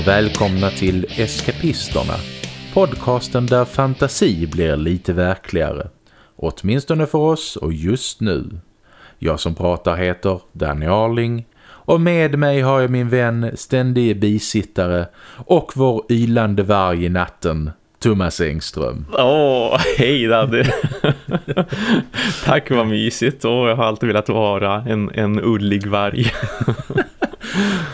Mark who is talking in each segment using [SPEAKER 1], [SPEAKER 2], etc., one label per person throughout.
[SPEAKER 1] Och välkomna till Eskapisterna. Podcasten där fantasi blir lite verkligare. Åtminstone för oss och just nu. Jag som pratar heter Danny Arling och med mig har jag min vän, ständige bisittare och vår ylande varg i natten, Thomas Engström.
[SPEAKER 2] Åh, oh, hej Daddy. Tack vad mysigt. Oh, jag har alltid velat vara en, en ullig varg.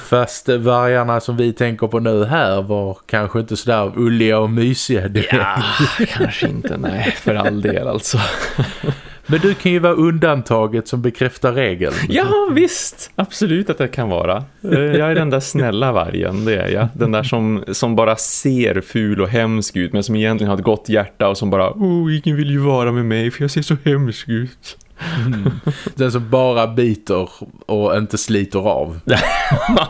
[SPEAKER 1] Fast vargarna som vi tänker på nu här var kanske inte sådär ulliga och mysiga.
[SPEAKER 2] Ja, kanske inte, nej, för all del alltså.
[SPEAKER 1] Men du kan ju vara undantaget som bekräftar regeln.
[SPEAKER 2] Ja, visst. Absolut att det kan vara. Eh, jag är den där snälla vargen, det är jag. Den där som, som bara ser ful och hemsk ut men som egentligen har ett gott hjärta och som bara, oh, ingen vill ju vara med mig för jag ser så hemsk ut.
[SPEAKER 1] Mm. Den som bara biter och inte sliter av.
[SPEAKER 2] ja,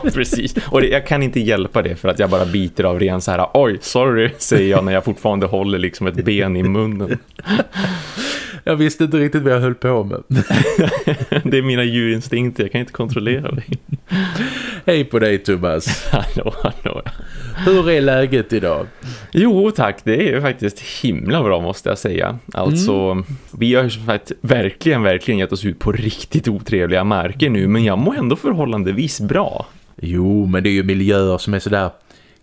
[SPEAKER 2] precis. Och det, jag kan inte hjälpa det för att jag bara biter av ren så här, oj, sorry, säger jag när jag fortfarande håller liksom ett ben i munnen.
[SPEAKER 1] Jag visste inte riktigt vad jag höll på med.
[SPEAKER 2] det är mina djurinstinkter, jag kan inte kontrollera dig.
[SPEAKER 1] Hej på dig Thomas.
[SPEAKER 2] hallå, hallå.
[SPEAKER 1] Hur är läget idag?
[SPEAKER 2] Jo tack, det är faktiskt himla bra måste jag säga. Alltså, mm. vi har faktiskt verkligen, verkligen gett oss ut på riktigt otrevliga marker nu. Men jag mår ändå förhållandevis bra.
[SPEAKER 1] Jo, men det är ju miljöer som är sådär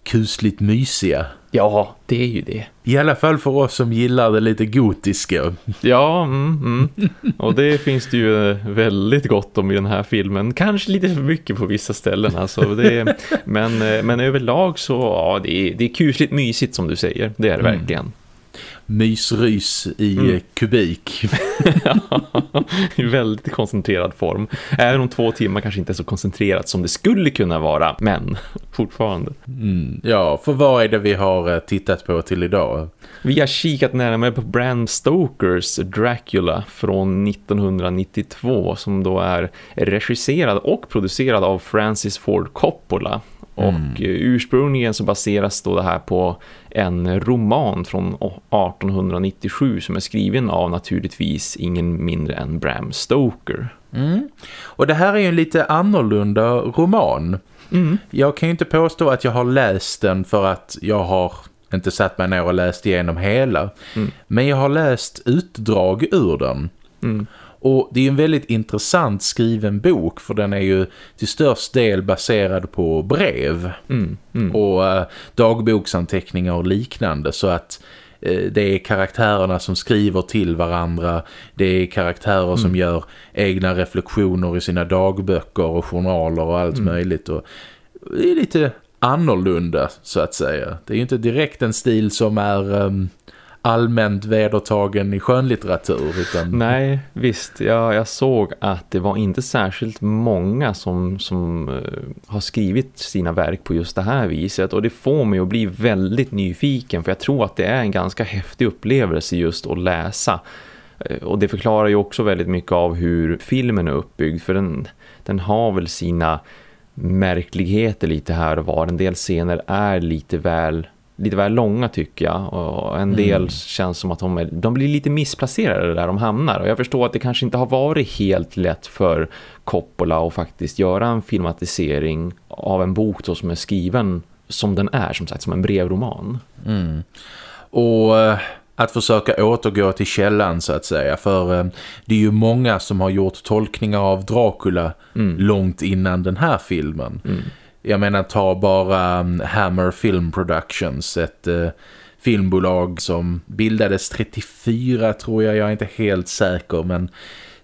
[SPEAKER 1] kusligt mysiga.
[SPEAKER 2] Ja, det är ju det.
[SPEAKER 1] I alla fall för oss som gillar det lite gotiska.
[SPEAKER 2] Ja, mm, mm. och det finns det ju väldigt gott om i den här filmen. Kanske lite för mycket på vissa ställen. Alltså. Det, men, men överlag så, ja, det är, det är kusligt mysigt som du säger. Det är det mm. verkligen
[SPEAKER 1] mysrys i mm. kubik.
[SPEAKER 2] I väldigt koncentrerad form. Även om två timmar kanske inte är så koncentrerat som det skulle kunna vara. Men fortfarande.
[SPEAKER 1] Mm. Ja, för vad är det vi har eh, tittat på till idag?
[SPEAKER 2] Vi har kikat närmare på Bram Stokers Dracula från 1992 som då är regisserad och producerad av Francis Ford Coppola. Och mm. ursprungligen så baseras då det här på en roman från 1897 som är skriven av naturligtvis ingen mindre än Bram Stoker.
[SPEAKER 1] Mm. Och det här är ju en lite annorlunda roman. Mm. Jag kan ju inte påstå att jag har läst den för att jag har inte satt mig ner och läst igenom hela. Mm. Men jag har läst utdrag ur den. Och det är en väldigt intressant skriven bok för den är ju till störst del baserad på brev mm, mm. och äh, dagboksanteckningar och liknande så att äh, det är karaktärerna som skriver till varandra, det är karaktärer mm. som gör egna reflektioner i sina dagböcker och journaler och allt mm. möjligt och det är lite annorlunda så att säga. Det är ju inte direkt en stil som är um, allmänt vedertagen i skönlitteratur. Utan...
[SPEAKER 2] Nej, visst. Jag, jag såg att det var inte särskilt många som, som uh, har skrivit sina verk på just det här viset. Och det får mig att bli väldigt nyfiken för jag tror att det är en ganska häftig upplevelse just att läsa. Uh, och det förklarar ju också väldigt mycket av hur filmen är uppbyggd. För den, den har väl sina märkligheter lite här och var. En del scener är lite väl lite väl långa tycker jag och en del mm. känns som att de, är, de blir lite missplacerade där de hamnar och jag förstår att det kanske inte har varit helt lätt för Coppola att faktiskt göra en filmatisering av en bok då som är skriven som den är som sagt som en brevroman.
[SPEAKER 1] Mm. Och eh, att försöka återgå till källan så att säga för eh, det är ju många som har gjort tolkningar av Dracula mm. långt innan den här filmen. Mm. Jag menar ta bara um, Hammer Film Productions, ett uh, filmbolag som bildades 34 tror jag, jag är inte helt säker men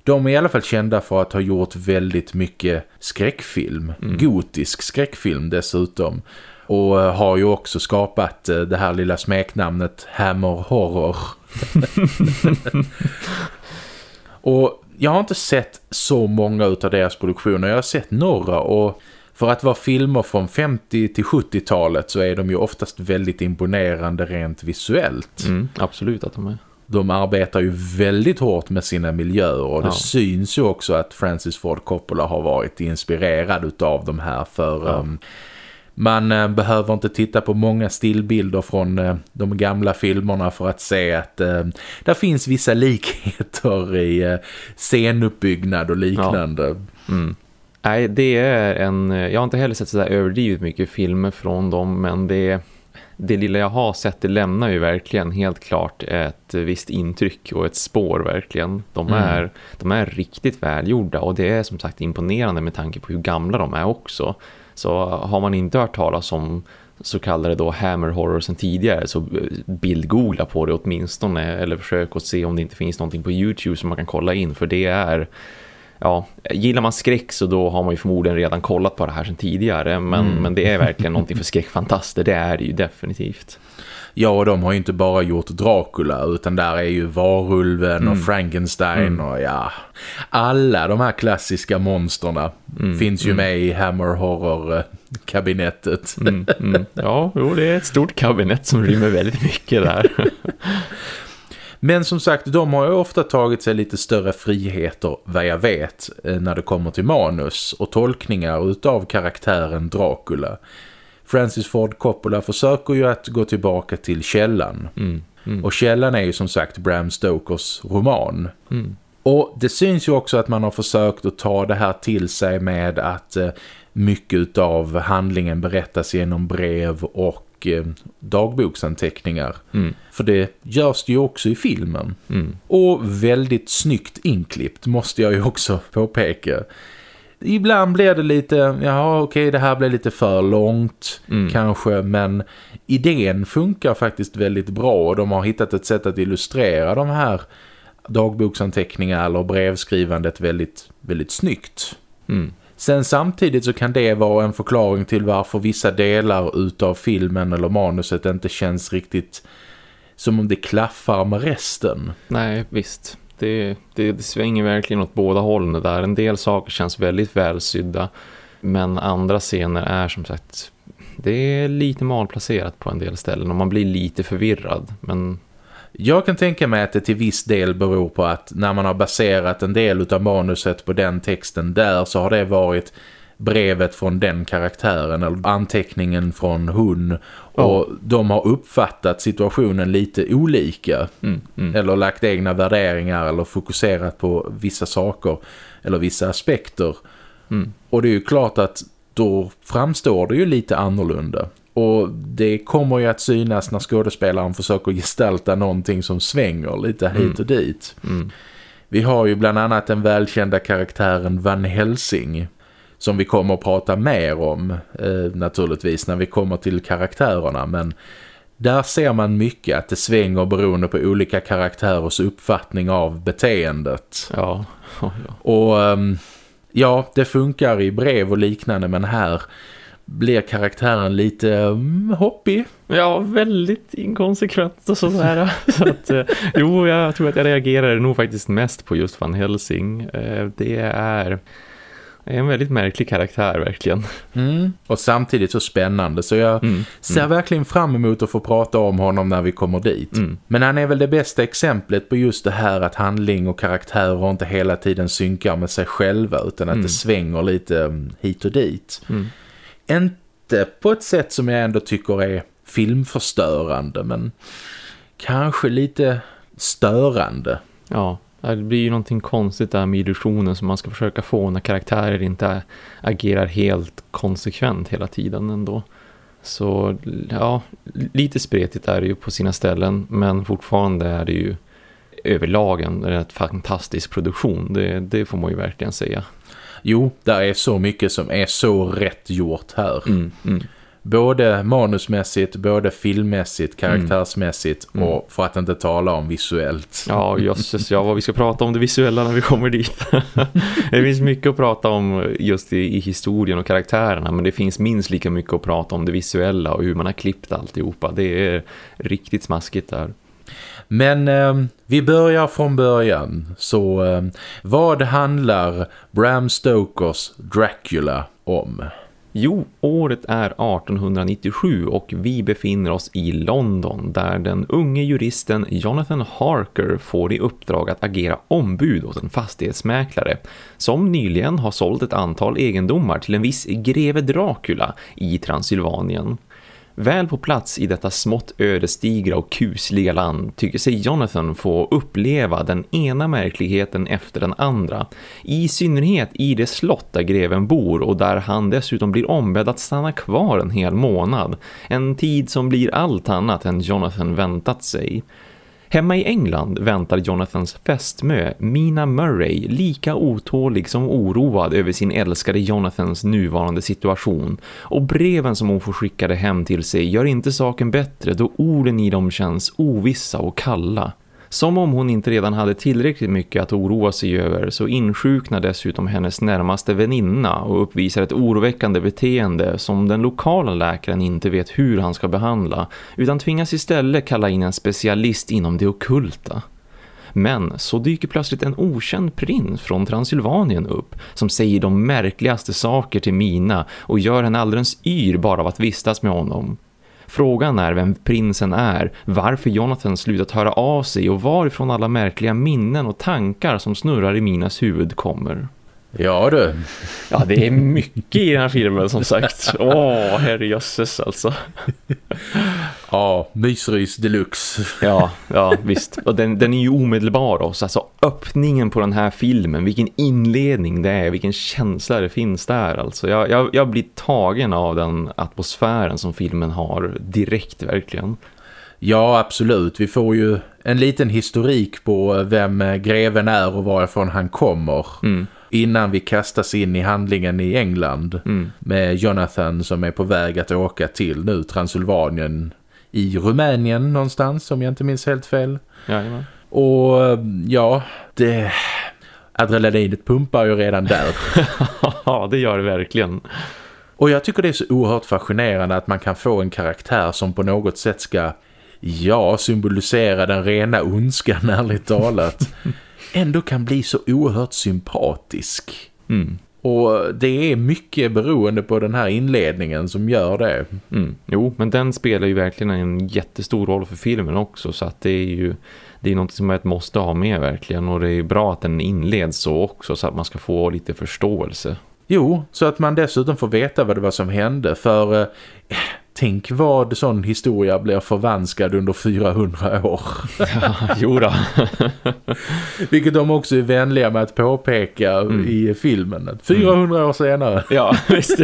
[SPEAKER 1] de är i alla fall kända för att ha gjort väldigt mycket skräckfilm, mm. gotisk skräckfilm dessutom. Och uh, har ju också skapat uh, det här lilla smeknamnet Hammer Horror. och jag har inte sett så många av deras produktioner, jag har sett några och för att vara filmer från 50 till 70-talet så är de ju oftast väldigt imponerande rent visuellt.
[SPEAKER 2] Mm, absolut att de är.
[SPEAKER 1] De arbetar ju väldigt hårt med sina miljöer och det ja. syns ju också att Francis Ford Coppola har varit inspirerad av de här för... Ja. Um, man uh, behöver inte titta på många stillbilder från uh, de gamla filmerna för att se att uh, där finns vissa likheter i scenuppbyggnad och liknande. Ja. Mm.
[SPEAKER 2] Nej, det är en... Jag har inte heller sett så där överdrivet mycket filmer från dem, men det, det lilla jag har sett det lämnar ju verkligen helt klart ett visst intryck och ett spår verkligen. De mm. är, mm. de är riktigt välgjorda och det är som sagt imponerande med tanke på hur gamla de är också. Så har man inte hört talas om så kallade då Hammer Horror sen tidigare så bildgoogla på det åtminstone eller försök att se om det inte finns någonting på Youtube som man kan kolla in för det är ja, gillar man skräck så då har man ju förmodligen redan kollat på det här sen tidigare men, mm. men det är verkligen någonting för skräckfantaster, det är det ju definitivt.
[SPEAKER 1] Ja, och de har ju inte bara gjort Dracula utan där är ju Varulven mm. och Frankenstein mm. och ja, alla de här klassiska monsterna mm. finns ju mm. med i Hammer Horror-kabinettet.
[SPEAKER 2] Mm. Ja, jo, det är ett stort kabinett som rymmer väldigt mycket där.
[SPEAKER 1] Men som sagt, de har ju ofta tagit sig lite större friheter, vad jag vet, eh, när det kommer till manus och tolkningar utav karaktären Dracula. Francis Ford Coppola försöker ju att gå tillbaka till källan. Mm, mm. Och källan är ju som sagt Bram Stokers roman. Mm. Och det syns ju också att man har försökt att ta det här till sig med att eh, mycket av handlingen berättas genom brev och eh, dagboksanteckningar. Mm. För det görs det ju också i filmen. Mm. Och väldigt snyggt inklippt måste jag ju också påpeka. Ibland blir det lite, ja okej okay, det här blir lite för långt mm. kanske, men idén funkar faktiskt väldigt bra och de har hittat ett sätt att illustrera de här dagboksanteckningar eller brevskrivandet väldigt, väldigt snyggt. Mm. Sen samtidigt så kan det vara en förklaring till varför vissa delar utav filmen eller manuset inte känns riktigt som om det klaffar med resten.
[SPEAKER 2] Nej, visst. Det, det, det svänger verkligen åt båda hållen där. En del saker känns väldigt välsydda men andra scener är som sagt det är lite malplacerat på en del ställen och man blir lite förvirrad. Men
[SPEAKER 1] jag kan tänka mig att det till viss del beror på att när man har baserat en del av manuset på den texten där så har det varit brevet från den karaktären eller anteckningen från hon och oh. de har uppfattat situationen lite olika mm, mm. eller lagt egna värderingar eller fokuserat på vissa saker eller vissa aspekter mm. och det är ju klart att då framstår det ju lite annorlunda och det kommer ju att synas när skådespelaren försöker gestalta någonting som svänger lite hit mm. och dit. Mm. Vi har ju bland annat den välkända karaktären Van Helsing som vi kommer att prata mer om eh, naturligtvis när vi kommer till karaktärerna men där ser man mycket att det svänger beroende på olika karaktärers uppfattning av beteendet.
[SPEAKER 2] Ja.
[SPEAKER 1] ja. Och um, ja, det funkar i brev och liknande men här blir karaktären lite um, hoppig.
[SPEAKER 2] Ja, väldigt inkonsekvent och sådär. så att, eh, jo, jag tror att jag reagerar nog faktiskt mest på just Van Helsing. Eh, det är en väldigt märklig karaktär verkligen.
[SPEAKER 1] Mm. Och samtidigt så spännande så jag mm. ser mm. verkligen fram emot att få prata om honom när vi kommer dit. Mm. Men han är väl det bästa exemplet på just det här att handling och karaktärer inte hela tiden synkar med sig själva utan att det svänger lite hit och dit. Inte på ett sätt som jag ändå tycker är filmförstörande men kanske lite störande.
[SPEAKER 2] Ja, det blir ju någonting konstigt där med illusionen som man ska försöka få när karaktärer inte agerar helt konsekvent hela tiden ändå. Så ja, lite spretigt är det ju på sina ställen men fortfarande är det ju överlag en rätt fantastisk produktion. Det, det får man ju verkligen säga.
[SPEAKER 1] Jo, där är så mycket som är så rätt gjort här. Mm, mm både manusmässigt, både filmmässigt, karaktärsmässigt mm. och för att inte tala om visuellt.
[SPEAKER 2] Ja, jösses, ja, vad vi ska prata om det visuella när vi kommer dit. det finns mycket att prata om just i, i, historien och karaktärerna, men det finns minst lika mycket att prata om det visuella och hur man har klippt alltihopa. Det är riktigt smaskigt där.
[SPEAKER 1] Men eh, vi börjar från början. Så eh, vad handlar Bram Stokers Dracula om?
[SPEAKER 2] Jo, året är 1897 och vi befinner oss i London där den unge juristen Jonathan Harker får i uppdrag att agera ombud åt en fastighetsmäklare som nyligen har sålt ett antal egendomar till en viss greve Dracula i Transylvanien. Väl på plats i detta smått ödesdigra och kusliga land tycker sig Jonathan få uppleva den ena märkligheten efter den andra. I synnerhet i det slott där greven bor och där han dessutom blir ombedd att stanna kvar en hel månad. En tid som blir allt annat än Jonathan väntat sig. Hemma i England väntar Jonathans fästmö Mina Murray lika otålig som oroad över sin älskade Jonathans nuvarande situation och breven som hon får skickade hem till sig gör inte saken bättre då orden i dem känns ovissa och kalla. Som om hon inte redan hade tillräckligt mycket att oroa sig över så insjuknar dessutom hennes närmaste väninna och uppvisar ett oroväckande beteende som den lokala läkaren inte vet hur han ska behandla utan tvingas istället kalla in en specialist inom det okulta. Men så dyker plötsligt en okänd prins från Transylvanien upp som säger de märkligaste saker till Mina och gör henne alldeles yr bara av att vistas med honom. Frågan är vem prinsen är, varför Jonathan slutat höra av sig och varifrån alla märkliga minnen och tankar som snurrar i Minas huvud kommer.
[SPEAKER 1] Ja du.
[SPEAKER 2] Ja, det är mycket i den här filmen som sagt. Åh, herrejösses alltså.
[SPEAKER 1] Ja, mysrys deluxe.
[SPEAKER 2] Ja, ja visst. Och den, den är ju omedelbar också. Alltså öppningen på den här filmen, vilken inledning det är, vilken känsla det finns där. Alltså jag, jag, jag blir tagen av den atmosfären som filmen har direkt verkligen.
[SPEAKER 1] Ja, absolut. Vi får ju en liten historik på vem greven är och varifrån han kommer. Mm innan vi kastas in i handlingen i England mm. med Jonathan som är på väg att åka till nu Transylvanien i Rumänien någonstans om jag inte minns helt fel.
[SPEAKER 2] Jajamän.
[SPEAKER 1] Och ja, det adrenalinet pumpar ju redan där.
[SPEAKER 2] ja, det gör det verkligen.
[SPEAKER 1] Och jag tycker det är så oerhört fascinerande att man kan få en karaktär som på något sätt ska, ja, symbolisera den rena ondskan ärligt talat. ändå kan bli så oerhört sympatisk.
[SPEAKER 2] Mm.
[SPEAKER 1] Och det är mycket beroende på den här inledningen som gör det.
[SPEAKER 2] Mm. Jo, men den spelar ju verkligen en jättestor roll för filmen också så att det är ju det är något som man måste ha med verkligen och det är bra att den inleds så också så att man ska få lite förståelse.
[SPEAKER 1] Jo, så att man dessutom får veta vad det var som hände för eh, Tänk vad sån historia blir förvanskad under 400 år.
[SPEAKER 2] Ja, jo då.
[SPEAKER 1] Vilket de också är vänliga med att påpeka mm. i filmen. 400 mm. år senare.
[SPEAKER 2] Ja, visst.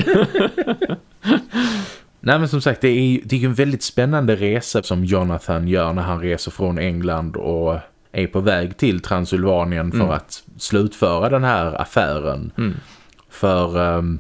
[SPEAKER 1] Nej men som sagt, det är, det är ju en väldigt spännande resa som Jonathan gör när han reser från England och är på väg till Transylvanien för mm. att slutföra den här affären.
[SPEAKER 2] Mm.
[SPEAKER 1] För um,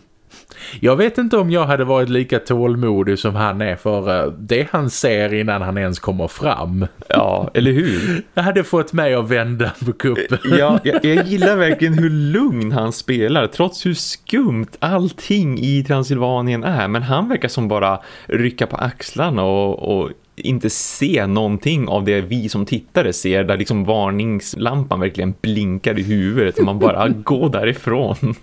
[SPEAKER 1] jag vet inte om jag hade varit lika tålmodig som han är för uh, det han ser innan han ens kommer fram.
[SPEAKER 2] Ja, eller hur?
[SPEAKER 1] Jag hade fått mig att vända på kuppen.
[SPEAKER 2] Ja, jag, jag gillar verkligen hur lugn han spelar trots hur skumt allting i Transylvanien är. Men han verkar som bara rycka på axlarna och, och inte se någonting av det vi som tittare ser där liksom varningslampan verkligen blinkar i huvudet och man bara går därifrån.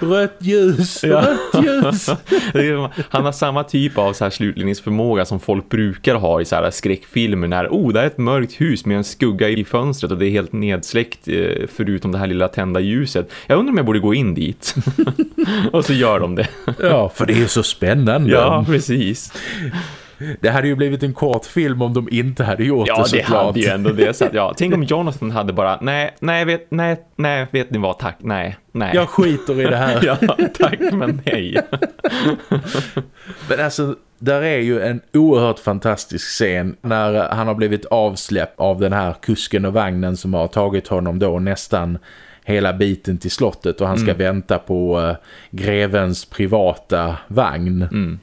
[SPEAKER 1] Rött ljus, ja. rött ljus.
[SPEAKER 2] Han har samma typ av så här slutledningsförmåga som folk brukar ha i så här skräckfilmer när oh, det är ett mörkt hus med en skugga i fönstret och det är helt nedsläckt eh, förutom det här lilla tända ljuset. Jag undrar om jag borde gå in dit. och så gör de det.
[SPEAKER 1] ja, för det är så spännande.
[SPEAKER 2] Ja, precis.
[SPEAKER 1] Det hade ju blivit en kort film om de inte hade gjort ja, det såklart.
[SPEAKER 2] Ja, det hade ju ändå det. Så att, ja. Tänk om Jonathan hade bara, nej, nej, vet, nej, nej, vet ni vad, tack, nej, nej.
[SPEAKER 1] Jag skiter i det här.
[SPEAKER 2] ja, tack, men nej.
[SPEAKER 1] men alltså, där är ju en oerhört fantastisk scen när han har blivit avsläppt av den här kusken och vagnen som har tagit honom då nästan hela biten till slottet och han ska mm. vänta på uh, grevens privata vagn.
[SPEAKER 2] Mm.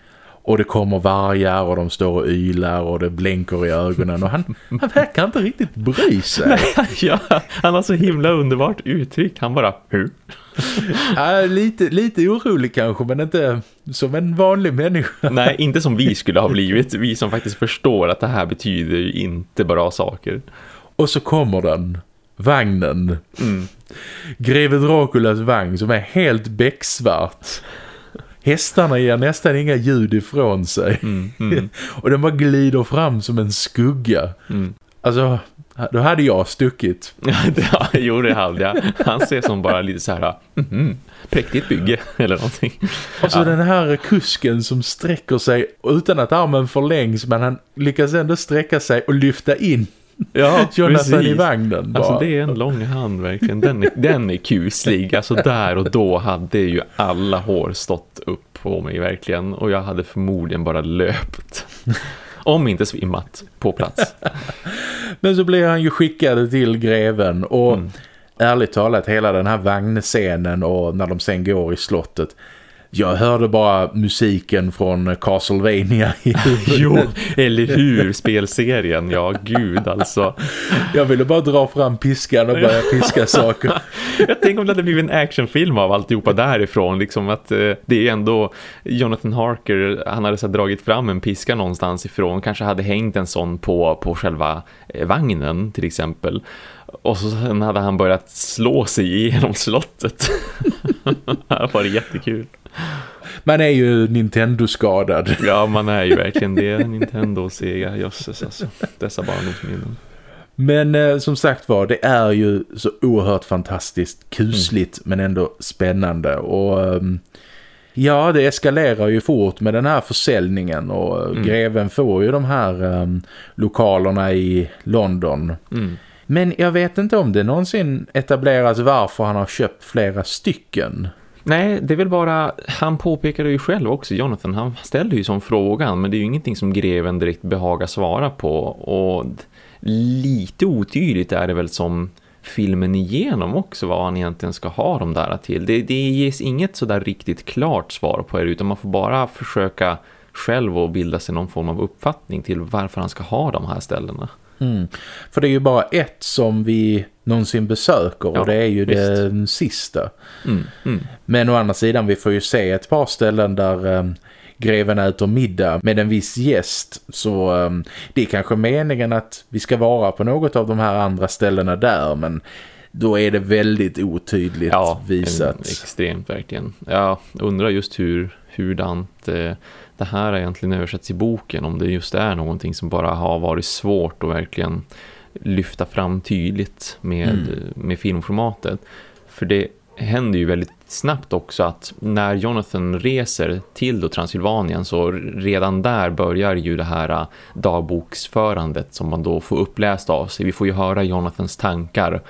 [SPEAKER 1] Och det kommer vargar och de står och ylar och det blänker i ögonen och han, han verkar inte riktigt bry sig.
[SPEAKER 2] Nej, ja, han har så himla underbart uttryckt. Han bara, hur?
[SPEAKER 1] ja, lite, lite orolig kanske men inte som en vanlig människa.
[SPEAKER 2] Nej, inte som vi skulle ha blivit. Vi som faktiskt förstår att det här betyder inte bra saker.
[SPEAKER 1] Och så kommer den, vagnen.
[SPEAKER 2] Mm.
[SPEAKER 1] Greve Draculas vagn som är helt becksvart. Hästarna ger nästan inga ljud ifrån sig.
[SPEAKER 2] Mm, mm.
[SPEAKER 1] och den bara glider fram som en skugga.
[SPEAKER 2] Mm.
[SPEAKER 1] Alltså, då hade jag stuckit.
[SPEAKER 2] ja, jo det hade jag. Han ser som bara lite så här, mm, präktigt bygge eller någonting.
[SPEAKER 1] Och så ja. den här kusken som sträcker sig utan att armen förlängs men han lyckas ändå sträcka sig och lyfta in Ja, Jonathan precis. i vagnen bara.
[SPEAKER 2] Alltså det är en lång hand verkligen. Den är, den är kuslig. Alltså där och då hade ju alla hår stått upp på mig verkligen. Och jag hade förmodligen bara löpt. Om inte svimmat på plats.
[SPEAKER 1] Men så blir han ju skickad till greven och mm. ärligt talat hela den här vagnscenen och när de sen går i slottet jag hörde bara musiken från Castlevania i
[SPEAKER 2] Jo, eller hur? Spelserien, ja gud alltså.
[SPEAKER 1] Jag ville bara dra fram piskan och börja piska saker.
[SPEAKER 2] Jag tänker om det hade blivit en actionfilm av alltihopa därifrån. Liksom att eh, det är ändå Jonathan Harker, han hade så dragit fram en piska någonstans ifrån. Kanske hade hängt en sån på, på själva eh, vagnen till exempel. Och så sen hade han börjat slå sig igenom slottet. det var jättekul.
[SPEAKER 1] Man är ju Nintendo-skadad.
[SPEAKER 2] Ja, man är ju verkligen det. Nintendo och Sega, jösses alltså. Dessa barndomsminnen.
[SPEAKER 1] Men eh, som sagt var, det är ju så oerhört fantastiskt kusligt mm. men ändå spännande. Och eh, ja, det eskalerar ju fort med den här försäljningen. Och mm. greven får ju de här eh, lokalerna i London. Mm. Men jag vet inte om det någonsin etableras varför han har köpt flera stycken.
[SPEAKER 2] Nej, det är väl bara, han påpekade ju själv också, Jonathan, han ställde ju som frågan, men det är ju ingenting som greven direkt behagar svara på. Och lite otydligt är det väl som filmen igenom också vad han egentligen ska ha dem där till. Det, det ges inget sådär riktigt klart svar på det utan man får bara försöka själv och bilda sig någon form av uppfattning till varför han ska ha de här ställena.
[SPEAKER 1] Mm. För det är ju bara ett som vi någonsin besöker och ja, det är ju visst. den sista. Mm, mm. Men å andra sidan vi får ju se ett par ställen där um, greven äter middag med en viss gäst så um, det är kanske meningen att vi ska vara på något av de här andra ställena där men då är det väldigt otydligt ja, visat.
[SPEAKER 2] extremt verkligen. Jag undrar just hur hurdant eh, det här egentligen översätts i boken om det just är någonting som bara har varit svårt att verkligen lyfta fram tydligt med, mm. med filmformatet. För det händer ju väldigt snabbt också att när Jonathan reser till då Transylvanien så redan där börjar ju det här äh, dagboksförandet som man då får uppläst av sig. Vi får ju höra Jonathans tankar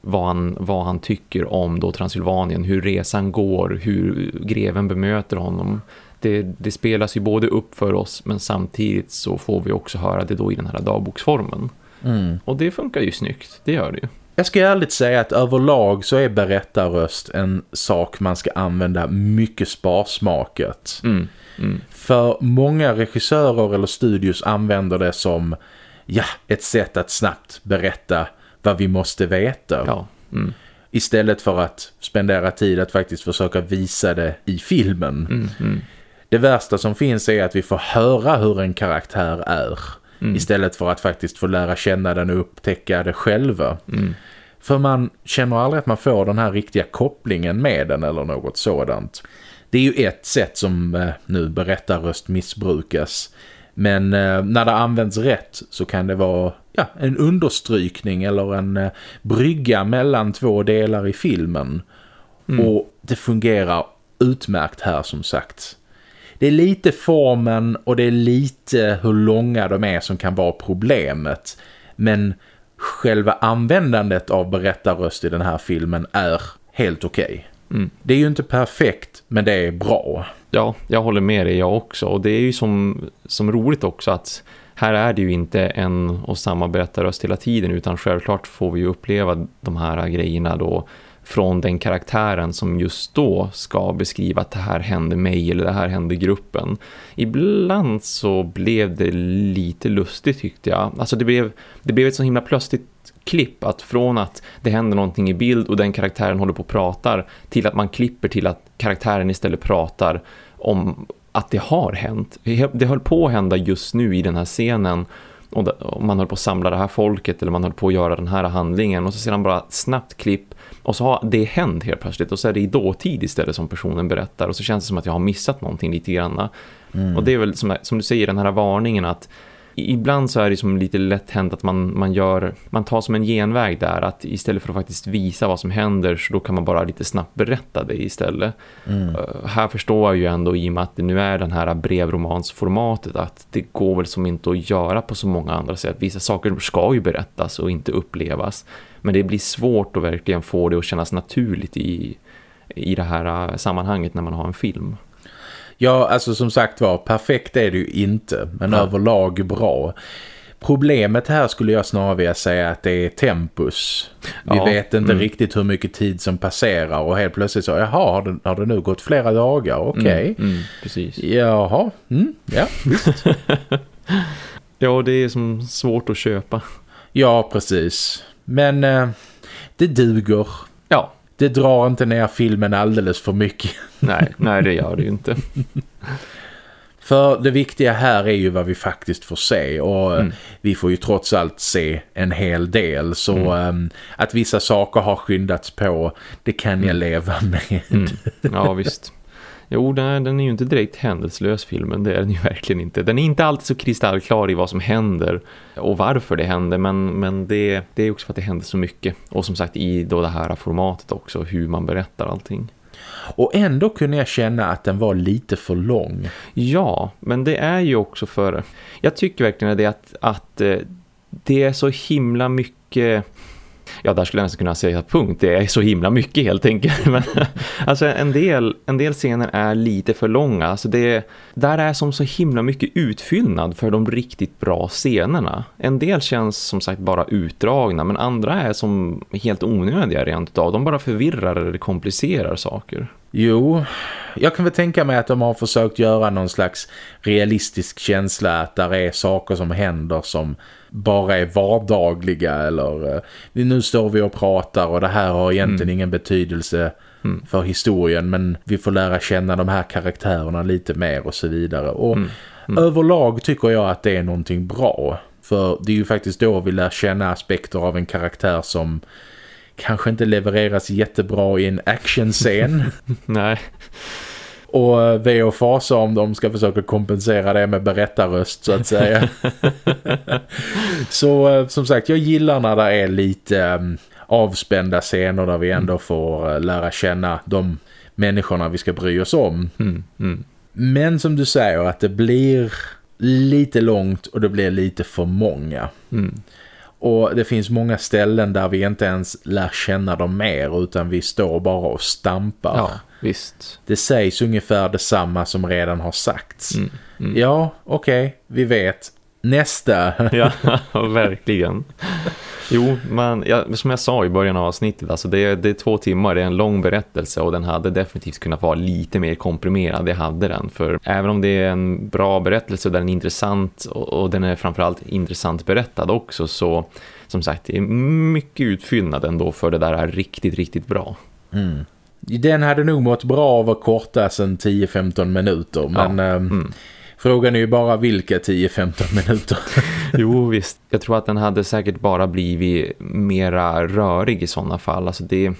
[SPEAKER 2] vad han, vad han tycker om då Transylvanien, hur resan går, hur greven bemöter honom. Det, det, spelas ju både upp för oss men samtidigt så får vi också höra det då i den här dagboksformen. Mm. Och det funkar ju snyggt, det gör det ju.
[SPEAKER 1] Jag ska ärligt säga att överlag så är berättarröst en sak man ska använda mycket sparsmakat. Mm. Mm. För många regissörer eller studios använder det som ja, ett sätt att snabbt berätta vad vi måste veta. Ja. Mm. Istället för att spendera tid att faktiskt försöka visa det i filmen. Mm, mm. Det värsta som finns är att vi får höra hur en karaktär är. Mm. Istället för att faktiskt få lära känna den och upptäcka det själva. Mm. För man känner aldrig att man får den här riktiga kopplingen med den eller något sådant. Det är ju ett sätt som eh, nu berättarröst missbrukas. Men eh, när det används rätt så kan det vara ja, en understrykning eller en eh, brygga mellan två delar i filmen. Mm. Och det fungerar utmärkt här som sagt det är lite formen och det är lite hur långa de är som kan vara problemet. Men själva användandet av berättarröst i den här filmen är helt okej. Okay. Mm. Det är ju inte perfekt, men det är bra.
[SPEAKER 2] Ja, jag håller med dig jag också. Och det är ju som, som roligt också att här är det ju inte en och samma berättarröst hela tiden utan självklart får vi ju uppleva de här grejerna då från den karaktären som just då ska beskriva att det här hände mig eller det här hände gruppen. Ibland så blev det lite lustigt tyckte jag. Alltså det blev, det blev ett så himla plötsligt klipp att från att det händer någonting i bild och den karaktären håller på och pratar till att man klipper till att karaktären istället pratar om att det har hänt. Det höll på att hända just nu i den här scenen och man höll på att samla det här folket eller man höll på att göra den här handlingen och så ser han bara snabbt klipp och så har det hänt helt plötsligt och så är det i dåtid istället som personen berättar och så känns det som att jag har missat någonting lite grann. Mm. Och det är väl som, som du säger den här varningen att ibland så är det som lite lätt hänt att man, man gör man tar som en genväg där att istället för att faktiskt visa vad som händer så då kan man bara lite snabbt berätta det istället. Mm. Uh, här förstår jag ju ändå i och med att det nu är den här brevromansformatet att det går väl som inte att göra på så många andra sätt. Vissa saker ska ju berättas och inte upplevas. Men det blir svårt att verkligen få det att kännas naturligt i, i det här äh, sammanhanget när man har en film.
[SPEAKER 1] Ja, alltså som sagt var, perfekt är det ju inte, men ja. överlag bra. Problemet här skulle jag snarare vilja säga att det är tempus. Vi ja, vet inte mm. riktigt hur mycket tid som passerar och helt plötsligt så, jaha, har det, har det nu gått flera dagar? Okej. Okay. Mm,
[SPEAKER 2] mm, precis.
[SPEAKER 1] Jaha, mm, ja, visst.
[SPEAKER 2] ja, det är som svårt att köpa.
[SPEAKER 1] Ja, precis. Men eh, det duger.
[SPEAKER 2] Ja.
[SPEAKER 1] Det drar inte ner filmen alldeles för mycket.
[SPEAKER 2] nej, nej det gör det ju inte.
[SPEAKER 1] För det viktiga här är ju vad vi faktiskt får se och mm. vi får ju trots allt se en hel del så mm. um, att vissa saker har skyndats på det kan jag mm. leva med. Mm.
[SPEAKER 2] Ja visst. Jo, den, den är ju inte direkt händelslös filmen, det är den ju verkligen inte. Den är inte alltid så kristallklar i vad som händer och varför det händer, men, men det, det är också för att det händer så mycket. Och som sagt i då det här formatet också, hur man berättar allting.
[SPEAKER 1] Och ändå kunde jag känna att den var lite för lång.
[SPEAKER 2] Ja, men det är ju också för... Jag tycker verkligen det att, att eh, det är så himla mycket ja där skulle jag nästan kunna säga punkt, det är så himla mycket helt enkelt. Men, alltså en del, en del scener är lite för långa, alltså det, där är som så himla mycket utfyllnad för de riktigt bra scenerna. En del känns som sagt bara utdragna, men andra är som helt onödiga rent av. De bara förvirrar eller komplicerar saker.
[SPEAKER 1] Jo, jag kan väl tänka mig att de har försökt göra någon slags realistisk känsla att där är saker som händer som bara är vardagliga eller eh, nu står vi och pratar och det här har egentligen mm. ingen betydelse mm. för historien men vi får lära känna de här karaktärerna lite mer och så vidare och mm. mm. överlag tycker jag att det är någonting bra för det är ju faktiskt då vi lär känna aspekter av en karaktär som kanske inte levereras jättebra i en actionscen.
[SPEAKER 2] Nej.
[SPEAKER 1] Och eh, ve och fasa om de ska försöka kompensera det med berättarröst så att säga. så eh, som sagt, jag gillar när det är lite um, avspända scener där vi ändå mm. får uh, lära känna de människorna vi ska bry oss om.
[SPEAKER 2] Mm, mm.
[SPEAKER 1] Men som du säger att det blir lite långt och det blir lite för många.
[SPEAKER 2] Mm.
[SPEAKER 1] Och det finns många ställen där vi inte ens lär känna dem mer utan vi står bara och stampar.
[SPEAKER 2] Ja, visst.
[SPEAKER 1] Det sägs ungefär detsamma som redan har sagts.
[SPEAKER 2] Mm, mm.
[SPEAKER 1] Ja, okej, okay, vi vet. Nästa.
[SPEAKER 2] ja, verkligen. Jo, men ja, som jag sa i början av avsnittet, alltså det, är, det är två timmar, det är en lång berättelse och den hade definitivt kunnat vara lite mer komprimerad, det hade den. För även om det är en bra berättelse och den är intressant och, och den är framförallt intressant berättad också så som sagt, det är mycket utfyllnad ändå för det där är riktigt, riktigt bra.
[SPEAKER 1] Mm. Den hade nog mått bra av att kortas en 10-15 minuter, men... Ja. Ehm, mm. Frågan är ju bara vilka 10-15 minuter.
[SPEAKER 2] jo visst, jag tror att den hade säkert bara blivit mera rörig i sådana fall. Alltså det,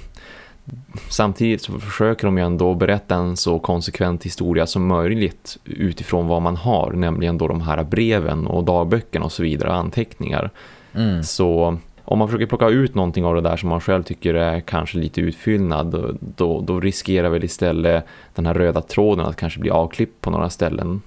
[SPEAKER 2] samtidigt så försöker de ju ändå berätta en så konsekvent historia som möjligt utifrån vad man har. Nämligen då de här breven och dagböckerna och så vidare, anteckningar.
[SPEAKER 1] Mm.
[SPEAKER 2] Så om man försöker plocka ut någonting av det där som man själv tycker är kanske lite utfyllnad då, då riskerar väl istället den här röda tråden att kanske bli avklippt på några ställen.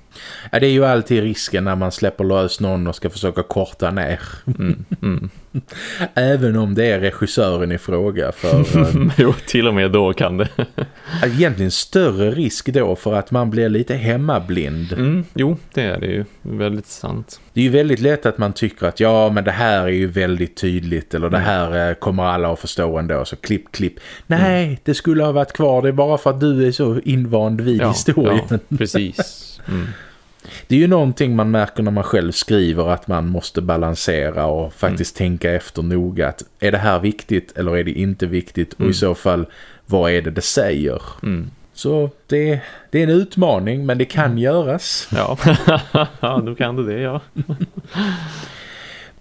[SPEAKER 1] Ja, det är ju alltid risken när man släpper lös någon och ska försöka korta ner.
[SPEAKER 2] Mm, mm.
[SPEAKER 1] Även om det är regissören i fråga. För,
[SPEAKER 2] eh, jo, till och med då kan det.
[SPEAKER 1] egentligen större risk då för att man blir lite hemmablind.
[SPEAKER 2] Mm, jo, det är det ju. Väldigt sant.
[SPEAKER 1] Det är ju väldigt lätt att man tycker att ja, men det här är ju väldigt tydligt. Eller det mm. här eh, kommer alla att förstå ändå. Så klipp, klipp. Nej, mm. det skulle ha varit kvar. Det är bara för att du är så invand vid ja, historien. Ja,
[SPEAKER 2] precis. Mm.
[SPEAKER 1] Det är ju någonting man märker när man själv skriver att man måste balansera och faktiskt mm. tänka efter noga att är det här viktigt eller är det inte viktigt och i mm. så fall vad är det det säger?
[SPEAKER 2] Mm.
[SPEAKER 1] Så det, det är en utmaning men det kan mm. göras.
[SPEAKER 2] Ja, ja då kan det det, ja.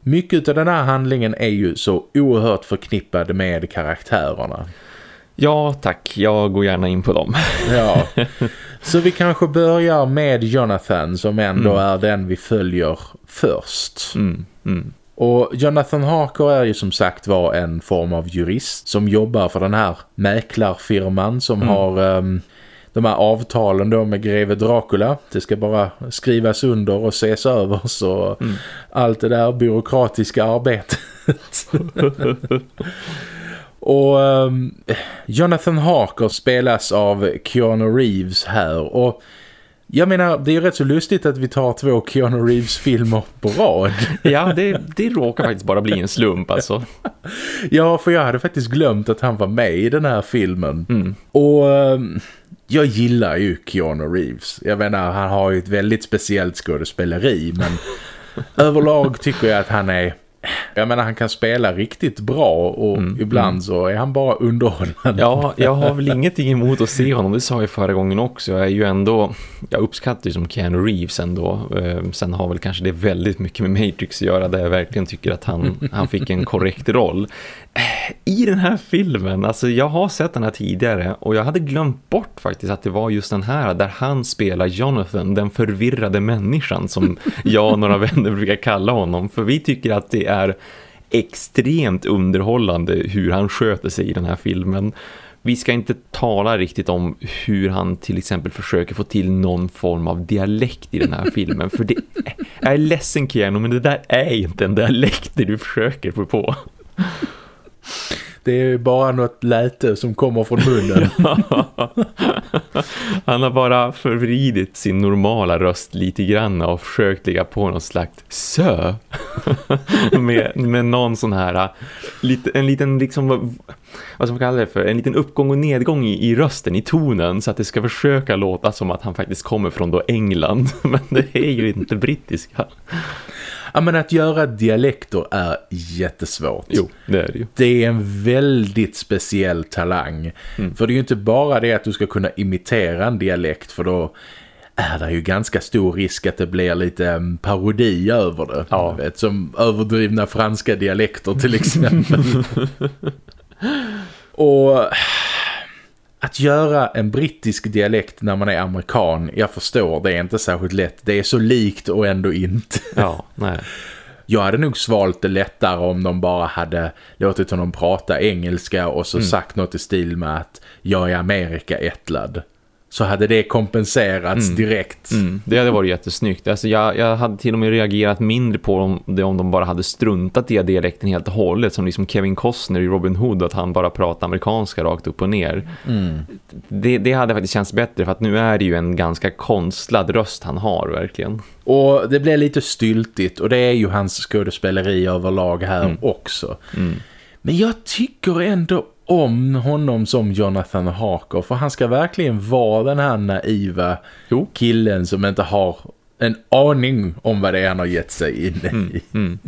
[SPEAKER 1] Mycket av den här handlingen är ju så oerhört förknippad med karaktärerna.
[SPEAKER 2] Ja, tack. Jag går gärna in på dem.
[SPEAKER 1] ja. Så vi kanske börjar med Jonathan som ändå mm. är den vi följer först.
[SPEAKER 2] Mm. Mm.
[SPEAKER 1] Och Jonathan Harker är ju som sagt var en form av jurist som jobbar för den här mäklarfirman som mm. har um, de här avtalen då med greve Dracula. Det ska bara skrivas under och ses över så mm. allt det där byråkratiska arbetet. och um, Jonathan Harker spelas av Keanu Reeves här och jag menar, det är ju rätt så lustigt att vi tar två Keanu Reeves-filmer på rad.
[SPEAKER 2] ja, det, det råkar faktiskt bara bli en slump alltså.
[SPEAKER 1] ja, för jag hade faktiskt glömt att han var med i den här filmen.
[SPEAKER 2] Mm.
[SPEAKER 1] Och um, jag gillar ju Keanu Reeves. Jag menar, han har ju ett väldigt speciellt skådespeleri, men överlag tycker jag att han är jag menar han kan spela riktigt bra och mm, ibland mm. så är han bara underhållande.
[SPEAKER 2] Ja, jag har väl ingenting emot att se honom, det sa jag förra gången också. Jag är ju ändå, jag uppskattar ju som Keanu Reeves ändå. Eh, sen har väl kanske det väldigt mycket med Matrix att göra där jag verkligen tycker att han, han fick en korrekt roll. I den här filmen, alltså jag har sett den här tidigare och jag hade glömt bort faktiskt att det var just den här där han spelar Jonathan, den förvirrade människan som jag och några vänner brukar kalla honom. För vi tycker att det är extremt underhållande hur han sköter sig i den här filmen. Vi ska inte tala riktigt om hur han till exempel försöker få till någon form av dialekt i den här filmen. För det jag är ledsen Keanu, men det där är inte en dialekt det du försöker få på.
[SPEAKER 1] Det är bara något läte som kommer från munnen.
[SPEAKER 2] Han har bara förvridit sin normala röst lite grann och försökt lägga på något slags sö. med, med någon sån här äh, en liten liksom vad ska man kalla det för, en liten uppgång och nedgång i, i rösten, i tonen så att det ska försöka låta som att han faktiskt kommer från då England. Men det är ju inte brittiska.
[SPEAKER 1] Ja, men att göra dialekter är jättesvårt.
[SPEAKER 2] Jo, det är det ju.
[SPEAKER 1] Det är en väldigt speciell talang. Mm. För det är ju inte bara det att du ska kunna imitera en dialekt för då är det ju ganska stor risk att det blir lite mm, parodi över det. Ja. Vet, som överdrivna franska dialekter till exempel. Och att göra en brittisk dialekt när man är amerikan, jag förstår, det är inte särskilt lätt. Det är så likt och ändå inte.
[SPEAKER 2] Ja, nej.
[SPEAKER 1] Jag hade nog svalt det lättare om de bara hade låtit honom prata engelska och så mm. sagt något i stil med att jag är Amerika ättlad så hade det kompenserats mm. direkt.
[SPEAKER 2] Mm. Det hade varit jättesnyggt. Alltså jag, jag hade till och med reagerat mindre på det om de bara hade struntat i dialekten helt och hållet. Som liksom Kevin Costner i Robin Hood att han bara pratar amerikanska rakt upp och ner.
[SPEAKER 1] Mm.
[SPEAKER 2] Det, det hade faktiskt känts bättre för att nu är det ju en ganska konstlad röst han har verkligen.
[SPEAKER 1] Och det blir lite styltigt och det är ju hans skådespeleri överlag här mm. också. Men jag tycker ändå om honom som Jonathan Harker för han ska verkligen vara den här naiva jo. killen som inte har en aning om vad det är han har gett sig in i.
[SPEAKER 2] Mm, mm.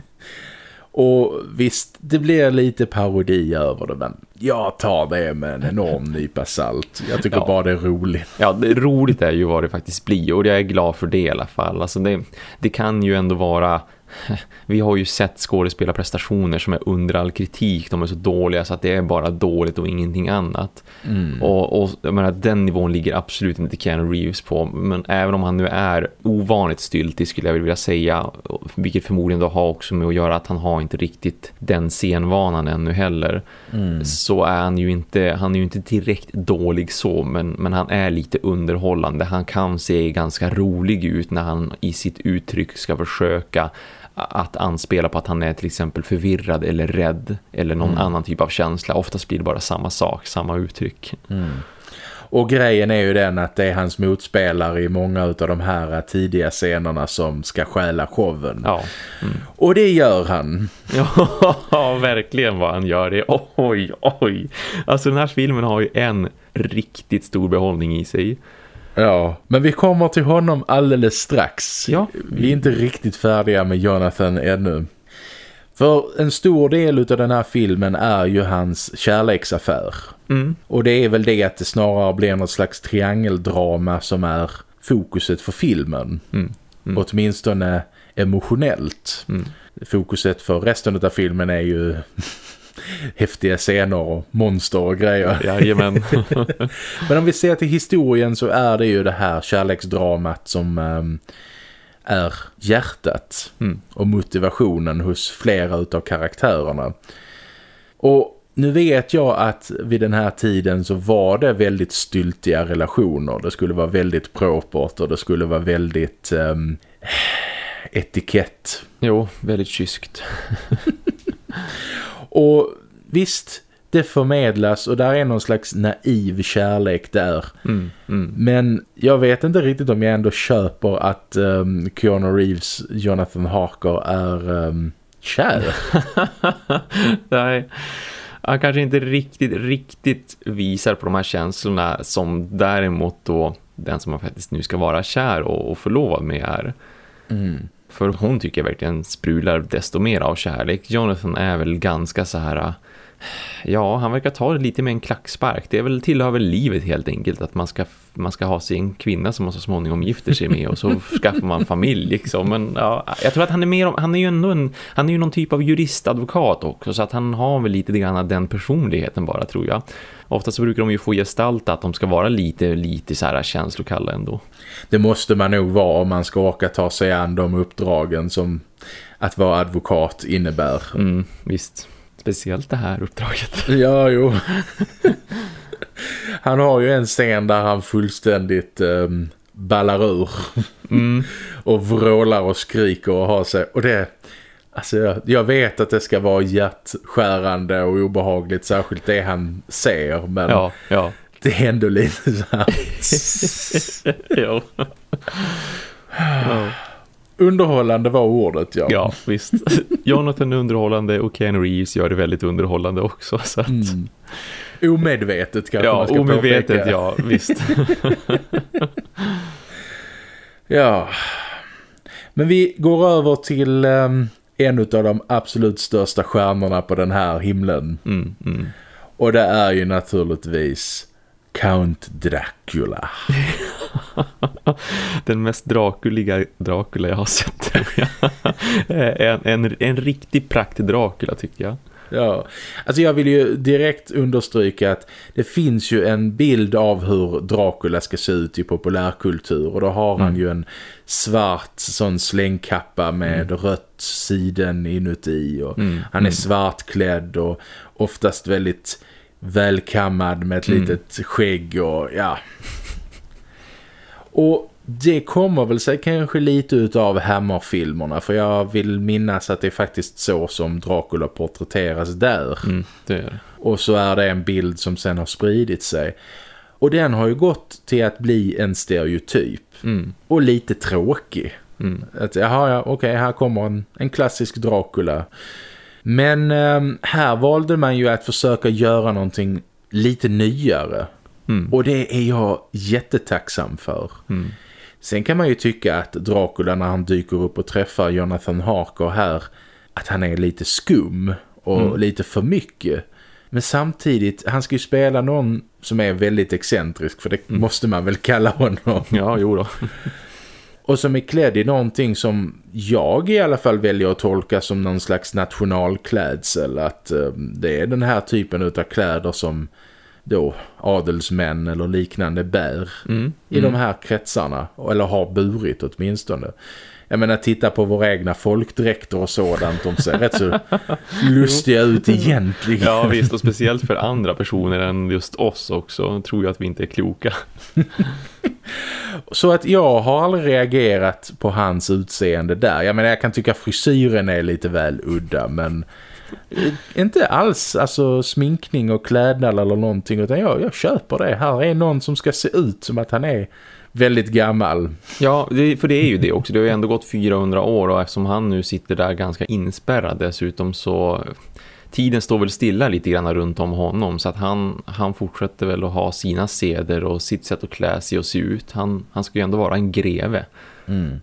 [SPEAKER 1] Och visst, det blir lite parodi över det, men jag tar det med en enorm nypa salt. Jag tycker ja. bara det är roligt.
[SPEAKER 2] Ja, det roligt är ju vad det faktiskt blir och jag är glad för det i alla fall. Alltså det, det kan ju ändå vara vi har ju sett skådespelarprestationer som är under all kritik. De är så dåliga så att det är bara dåligt och ingenting annat.
[SPEAKER 1] Mm.
[SPEAKER 2] Och, och jag menar, den nivån ligger absolut inte Keanu Reeves på. Men även om han nu är ovanligt styltig skulle jag vilja säga. Vilket förmodligen då har också med att göra att han har inte riktigt den scenvanan ännu heller.
[SPEAKER 1] Mm.
[SPEAKER 2] Så är han ju inte, han är ju inte direkt dålig så. Men, men han är lite underhållande. Han kan se ganska rolig ut när han i sitt uttryck ska försöka att anspela på att han är till exempel förvirrad eller rädd eller någon mm. annan typ av känsla. Oftast blir det bara samma sak, samma uttryck.
[SPEAKER 1] Mm. Och grejen är ju den att det är hans motspelare i många av de här tidiga scenerna som ska stjäla showen.
[SPEAKER 2] Ja.
[SPEAKER 1] Mm. Och det gör han.
[SPEAKER 2] Ja, verkligen vad han gör det. Oj, oj. Alltså den här filmen har ju en riktigt stor behållning i sig.
[SPEAKER 1] Ja, men vi kommer till honom alldeles strax.
[SPEAKER 2] Ja.
[SPEAKER 1] Vi är inte riktigt färdiga med Jonathan ännu. För en stor del av den här filmen är ju hans kärleksaffär.
[SPEAKER 2] Mm.
[SPEAKER 1] Och det är väl det att det snarare blir något slags triangeldrama som är fokuset för filmen.
[SPEAKER 2] Mm. Mm.
[SPEAKER 1] Åtminstone emotionellt.
[SPEAKER 2] Mm.
[SPEAKER 1] Fokuset för resten av filmen är ju häftiga scener och monster och grejer.
[SPEAKER 2] Jajamän.
[SPEAKER 1] Men om vi ser till historien så är det ju det här kärleksdramat som um, är hjärtat mm. och motivationen hos flera utav karaktärerna. Och nu vet jag att vid den här tiden så var det väldigt styltiga relationer. Det skulle vara väldigt propert och det skulle vara väldigt um, etikett.
[SPEAKER 2] Jo, väldigt kyskt.
[SPEAKER 1] och visst, det förmedlas och där är någon slags naiv kärlek där. Mm, mm. Men jag vet inte riktigt om jag ändå köper att um, Keanu Reeves, Jonathan Harker är um, kär.
[SPEAKER 2] Nej, han kanske inte riktigt, riktigt visar på de här känslorna som däremot då den som man faktiskt nu ska vara kär och, och förlovad med är. Mm. För hon tycker verkligen sprular desto mer av kärlek. Jonathan är väl ganska så här Ja, han verkar ta det lite med en klackspark. Det är väl tillhör väl livet helt enkelt att man ska, man ska ha sin kvinna som man så småningom gifter sig med och så skaffar man familj liksom. Men ja, jag tror att han är mer han är ju ändå en, han är ju någon typ av juristadvokat också så att han har väl lite grann den personligheten bara tror jag. Ofta så brukar de ju få gestalta att de ska vara lite, lite så här känslokalla ändå.
[SPEAKER 1] Det måste man nog vara om man ska orka ta sig an de uppdragen som att vara advokat innebär.
[SPEAKER 2] Mm, visst speciellt det här uppdraget.
[SPEAKER 1] Ja, jo. han har ju en scen där han fullständigt um, ballar ur. Mm. och vrålar och skriker och har sig. Och det... Alltså, jag vet att det ska vara hjärtskärande och obehagligt, särskilt det han ser. Men ja, ja. det är ändå lite så här. ja. Underhållande var ordet, ja.
[SPEAKER 2] Ja, visst. Jonathan är underhållande och Ken Reeves gör det väldigt underhållande också. Så att... mm.
[SPEAKER 1] Omedvetet kanske
[SPEAKER 2] ja,
[SPEAKER 1] man ska
[SPEAKER 2] omedvetet, påpeka. ja, visst.
[SPEAKER 1] ja. Men vi går över till um, en av de absolut största stjärnorna på den här himlen. Mm, mm. Och det är ju naturligtvis Count Dracula.
[SPEAKER 2] Den mest drakuliga Dracula jag har sett. en, en, en riktig prakt Dracula tycker jag.
[SPEAKER 1] Ja, alltså jag vill ju direkt understryka att det finns ju en bild av hur Dracula ska se ut i populärkultur och då har mm. han ju en svart sån slängkappa med mm. rött siden inuti och mm. han är mm. svartklädd och oftast väldigt välkammad med ett mm. litet skägg och ja. Och det kommer väl sig kanske lite ut av Hammer-filmerna för jag vill minnas att det är faktiskt så som Dracula porträtteras där. Mm,
[SPEAKER 2] det det.
[SPEAKER 1] Och så är det en bild som sen har spridit sig. Och den har ju gått till att bli en stereotyp. Mm. Och lite tråkig. Mm. Att, jaha, ja, okej, okay, här kommer en, en klassisk Dracula. Men eh, här valde man ju att försöka göra någonting lite nyare. Mm. Och det är jag jättetacksam för. Mm. Sen kan man ju tycka att Dracula när han dyker upp och träffar Jonathan Harker här att han är lite skum och mm. lite för mycket. Men samtidigt, han ska ju spela någon som är väldigt excentrisk för det mm. måste man väl kalla honom.
[SPEAKER 2] Ja, jo då.
[SPEAKER 1] och som är klädd i någonting som jag i alla fall väljer att tolka som någon slags nationalklädsel. Att eh, det är den här typen av kläder som då adelsmän eller liknande bär mm. i mm. de här kretsarna. Eller har burit åtminstone. Jag menar, titta på våra egna folkdräkter och sådant. De ser rätt så lustiga ut egentligen.
[SPEAKER 2] Ja visst, och speciellt för andra personer än just oss också. Tror jag att vi inte är kloka.
[SPEAKER 1] Så att jag har aldrig reagerat på hans utseende där. Jag menar, jag kan tycka frisyren är lite väl udda, men inte alls alltså sminkning och klädnad eller någonting utan jag, jag köper det. Här är någon som ska se ut som att han är väldigt gammal.
[SPEAKER 2] Ja, det, för det är ju det också. Det har ju ändå gått 400 år och eftersom han nu sitter där ganska inspärrad dessutom så tiden står väl stilla lite grann runt om honom så att han, han fortsätter väl att ha sina seder och sitt sätt att klä sig och se ut. Han, han ska ju ändå vara en greve. Mm.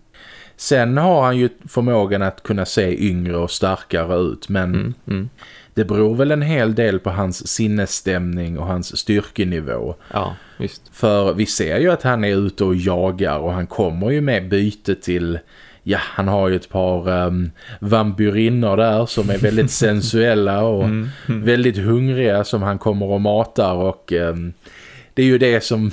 [SPEAKER 1] Sen har han ju förmågan att kunna se yngre och starkare ut men mm, mm. Det beror väl en hel del på hans sinnesstämning och hans styrkenivå.
[SPEAKER 2] Ja, visst.
[SPEAKER 1] För vi ser ju att han är ute och jagar och han kommer ju med byte till... Ja, han har ju ett par um, vampyrinner där som är väldigt sensuella och mm, mm. väldigt hungriga som han kommer och matar och um, det är ju det som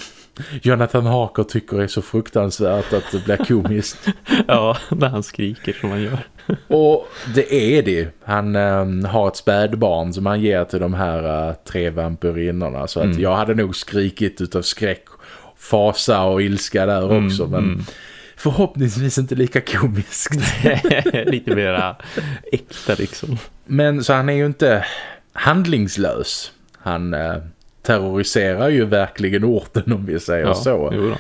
[SPEAKER 1] Jonathan Harker tycker är så fruktansvärt att det blir komiskt.
[SPEAKER 2] ja, när han skriker som han gör.
[SPEAKER 1] och det är det. Han um, har ett spädbarn som han ger till de här uh, tre vampyrinnorna. Så att mm. jag hade nog skrikit utav skräck, fasa och ilska där mm, också. Men mm. förhoppningsvis inte lika komiskt.
[SPEAKER 2] Lite mer äkta liksom.
[SPEAKER 1] Men så han är ju inte handlingslös. Han... Uh, terroriserar ju verkligen orten om vi säger ja, så.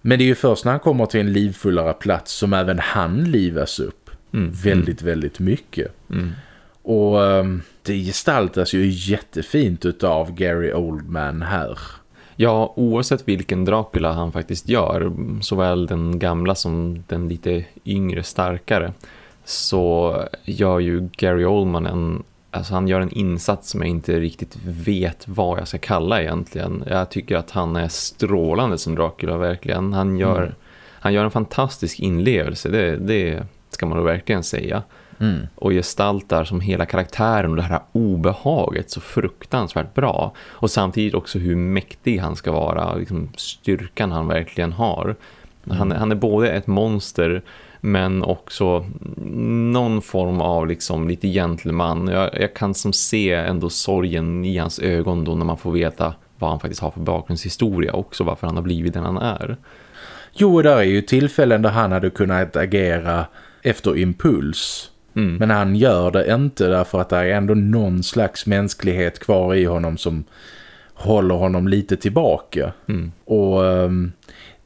[SPEAKER 1] Men det är ju först när han kommer till en livfullare plats som även han livas upp. Mm. Väldigt, mm. väldigt mycket. Mm. Och um, det gestaltas ju jättefint av Gary Oldman här.
[SPEAKER 2] Ja, oavsett vilken Dracula han faktiskt gör, såväl den gamla som den lite yngre starkare, så gör ju Gary Oldman en alltså han gör en insats som jag inte riktigt vet vad jag ska kalla egentligen. Jag tycker att han är strålande som Dracula verkligen. Han gör, mm. han gör en fantastisk inlevelse, det, det ska man verkligen säga. Mm. Och gestaltar som hela karaktären och det här obehaget så fruktansvärt bra. Och samtidigt också hur mäktig han ska vara, liksom styrkan han verkligen har. Mm. Han, han är både ett monster men också någon form av liksom lite gentleman. Jag, jag kan som se ändå sorgen i hans ögon då när man får veta vad han faktiskt har för bakgrundshistoria också, varför han har blivit den han är.
[SPEAKER 1] Jo, där är ju tillfällen där han hade kunnat agera efter impuls. Mm. Men han gör det inte därför att det är ändå någon slags mänsklighet kvar i honom som håller honom lite tillbaka. Mm. Och um,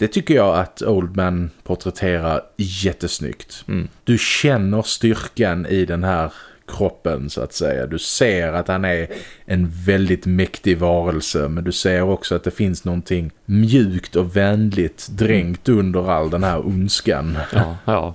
[SPEAKER 1] det tycker jag att Oldman porträtterar jättesnyggt. Mm. Du känner styrkan i den här kroppen så att säga. Du ser att han är en väldigt mäktig varelse men du ser också att det finns någonting mjukt och vänligt dränkt under all den här ondskan.
[SPEAKER 2] Ja, ja.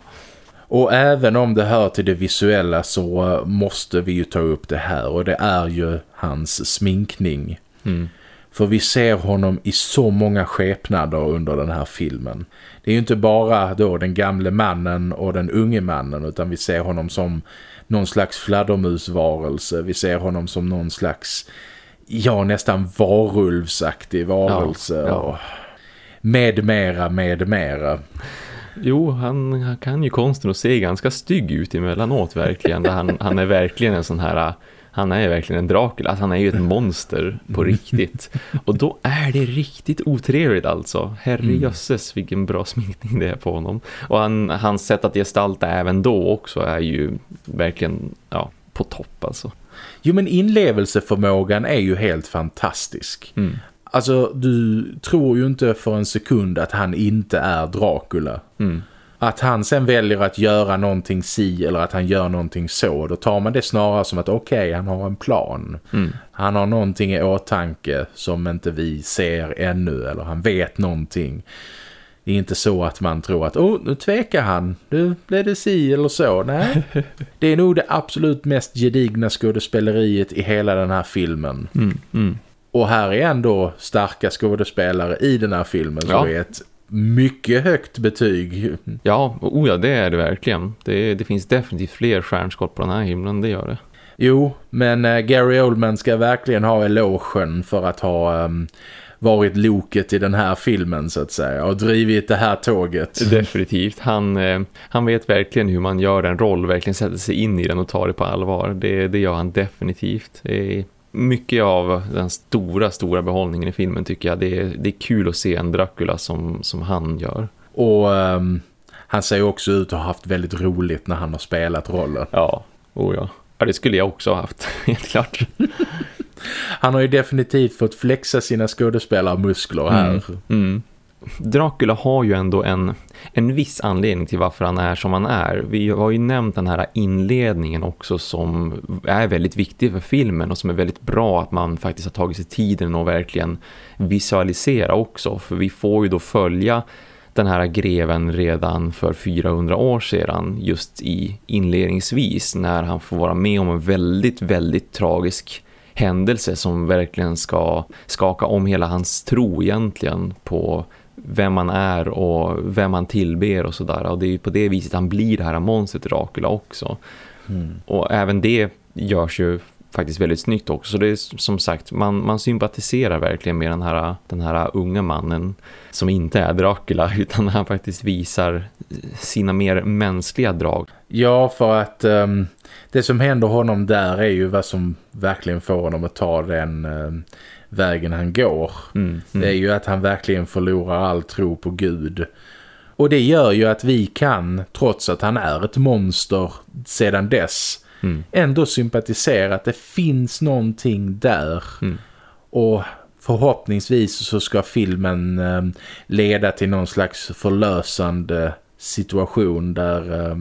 [SPEAKER 1] Och även om det hör till det visuella så måste vi ju ta upp det här och det är ju hans sminkning. Mm. För vi ser honom i så många skepnader under den här filmen. Det är ju inte bara då den gamle mannen och den unge mannen utan vi ser honom som någon slags fladdermusvarelse. Vi ser honom som någon slags, ja nästan varulvsaktig varelse. Ja, ja. Och med mera, med mera.
[SPEAKER 2] Jo, han, han, kan ju konsten att se ganska stygg ut emellanåt verkligen. han, han är verkligen en sån här han är verkligen en Dracula. Alltså, han är ju ett monster på mm. riktigt. Och då är det riktigt otrevligt alltså. Herrejösses mm. vilken bra sminkning det är på honom. Och han, hans sätt att gestalta även då också är ju verkligen ja, på topp alltså.
[SPEAKER 1] Jo men inlevelseförmågan är ju helt fantastisk. Mm. Alltså du tror ju inte för en sekund att han inte är Dracula. Mm. Att han sen väljer att göra någonting si eller att han gör någonting så. Då tar man det snarare som att okej, okay, han har en plan. Mm. Han har någonting i åtanke som inte vi ser ännu. Eller han vet någonting. Det är inte så att man tror att oh, nu tvekar han. Nu blev det si eller så. Nej, det är nog det absolut mest gedigna skådespeleriet i hela den här filmen. Mm, mm. Och här är ändå starka skådespelare i den här filmen. Ja. Så är ett mycket högt betyg.
[SPEAKER 2] Ja, oh ja, det är det verkligen. Det, det finns definitivt fler stjärnskott på den här himlen, det gör det.
[SPEAKER 1] Jo, men äh, Gary Oldman ska verkligen ha elogen för att ha ähm, varit loket i den här filmen så att säga och drivit det här tåget.
[SPEAKER 2] Definitivt. Han, äh, han vet verkligen hur man gör en roll, verkligen sätter sig in i den och tar det på allvar. Det, det gör han definitivt. Det är mycket av den stora, stora behållningen i filmen tycker jag. Det är, det är kul att se en Dracula som, som han gör.
[SPEAKER 1] Och um, han ser också ut att ha haft väldigt roligt när han har spelat rollen.
[SPEAKER 2] Ja, oh ja. ja det skulle jag också ha haft, helt klart.
[SPEAKER 1] han har ju definitivt fått flexa sina skådespelarmuskler här. Mm. Mm.
[SPEAKER 2] Dracula har ju ändå en, en viss anledning till varför han är som han är. Vi har ju nämnt den här inledningen också som är väldigt viktig för filmen och som är väldigt bra att man faktiskt har tagit sig tiden och verkligen visualisera också. För vi får ju då följa den här greven redan för 400 år sedan just i inledningsvis när han får vara med om en väldigt, väldigt tragisk händelse som verkligen ska skaka om hela hans tro egentligen på vem man är och vem man tillber och sådär. Och det är ju på det viset han blir det här monstret Dracula också. Mm. Och även det görs ju faktiskt väldigt snyggt också. Så det är som sagt, man, man sympatiserar verkligen med den här, den här unga mannen som inte är Dracula utan han faktiskt visar sina mer mänskliga drag.
[SPEAKER 1] Ja, för att um, det som händer honom där är ju vad som verkligen får honom att ta den um, vägen han går. Mm, mm. Det är ju att han verkligen förlorar all tro på Gud. Och det gör ju att vi kan, trots att han är ett monster sedan dess, mm. ändå sympatisera att det finns någonting där. Mm. Och förhoppningsvis så ska filmen eh, leda till någon slags förlösande situation där eh,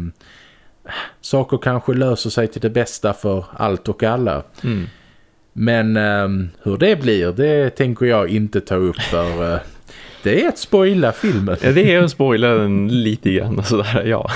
[SPEAKER 1] saker kanske löser sig till det bästa för allt och alla. Mm. Men um, hur det blir, det tänker jag inte ta upp för uh, det är att spoila filmen.
[SPEAKER 2] Ja, det är att spoila den lite grann sådär, ja.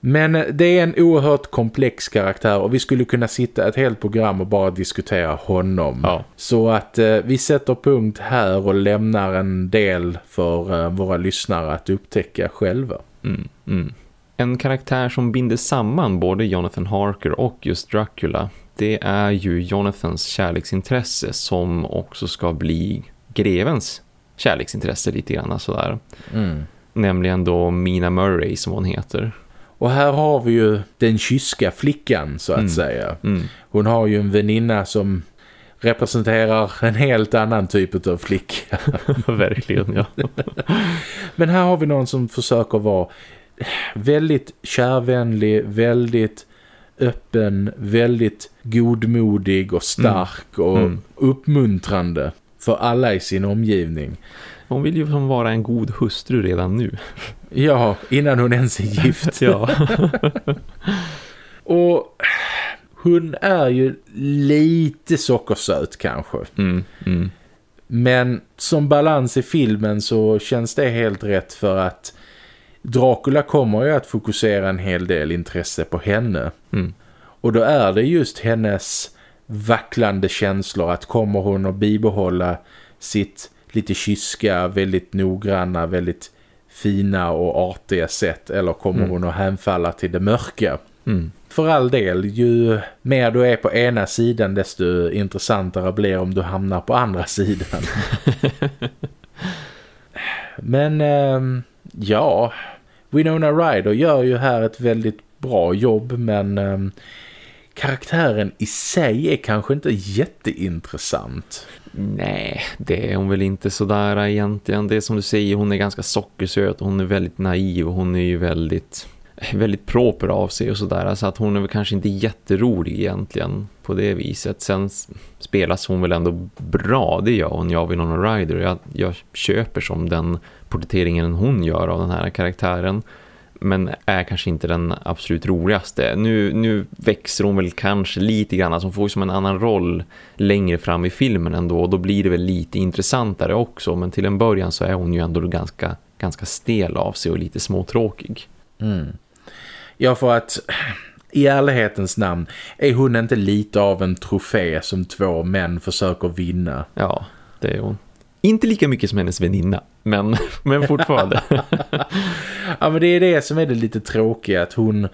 [SPEAKER 1] Men eh, det är en oerhört komplex karaktär och vi skulle kunna sitta ett helt program och bara diskutera honom. Ja. Så att eh, vi sätter punkt här och lämnar en del för eh, våra lyssnare att upptäcka själva. Mm,
[SPEAKER 2] mm. En karaktär som binder samman både Jonathan Harker och just Dracula det är ju Jonathans kärleksintresse som också ska bli grevens kärleksintresse lite grann sådär. Mm. Nämligen då Mina Murray som hon heter.
[SPEAKER 1] Och här har vi ju den kyska flickan så att mm. säga. Mm. Hon har ju en väninna som representerar en helt annan typ av flicka.
[SPEAKER 2] Verkligen, ja.
[SPEAKER 1] Men här har vi någon som försöker vara väldigt kärvänlig, väldigt öppen, väldigt godmodig och stark mm. och mm. uppmuntrande för alla i sin omgivning.
[SPEAKER 2] Hon vill ju som vara en god hustru redan nu.
[SPEAKER 1] Ja, innan hon ens är gift. ja. och hon är ju lite sockersöt kanske. Mm, mm. Men som balans i filmen så känns det helt rätt för att Dracula kommer ju att fokusera en hel del intresse på henne. Mm. Och då är det just hennes vacklande känslor att kommer hon att bibehålla sitt lite kyska, väldigt noggranna, väldigt fina och artiga sätt eller kommer mm. hon att hänfalla till det mörka? Mm. För all del, ju mer du är på ena sidan desto intressantare blir om du hamnar på andra sidan. Men ähm, ja, Winona Ryder gör ju här ett väldigt bra jobb men eh, karaktären i sig är kanske inte jätteintressant.
[SPEAKER 2] Nej, det är hon väl inte sådär egentligen. Det är som du säger, hon är ganska sockersöt och hon är väldigt naiv och hon är ju väldigt väldigt proper av sig och sådär så att hon är väl kanske inte jätterolig egentligen på det viset. Sen spelas hon väl ändå bra, det gör hon, jag vill någon rider. Jag, jag köper som den porträtteringen hon gör av den här karaktären men är kanske inte den absolut roligaste. Nu, nu växer hon väl kanske lite grann, alltså hon får ju som en annan roll längre fram i filmen ändå och då blir det väl lite intressantare också men till en början så är hon ju ändå ganska, ganska stel av sig och lite småtråkig. Mm.
[SPEAKER 1] Ja, för att i ärlighetens namn är hon inte lite av en trofé som två män försöker vinna.
[SPEAKER 2] Ja, det är hon. Inte lika mycket som hennes väninna, men, men fortfarande.
[SPEAKER 1] ja, men det är det som är det lite tråkiga, att hon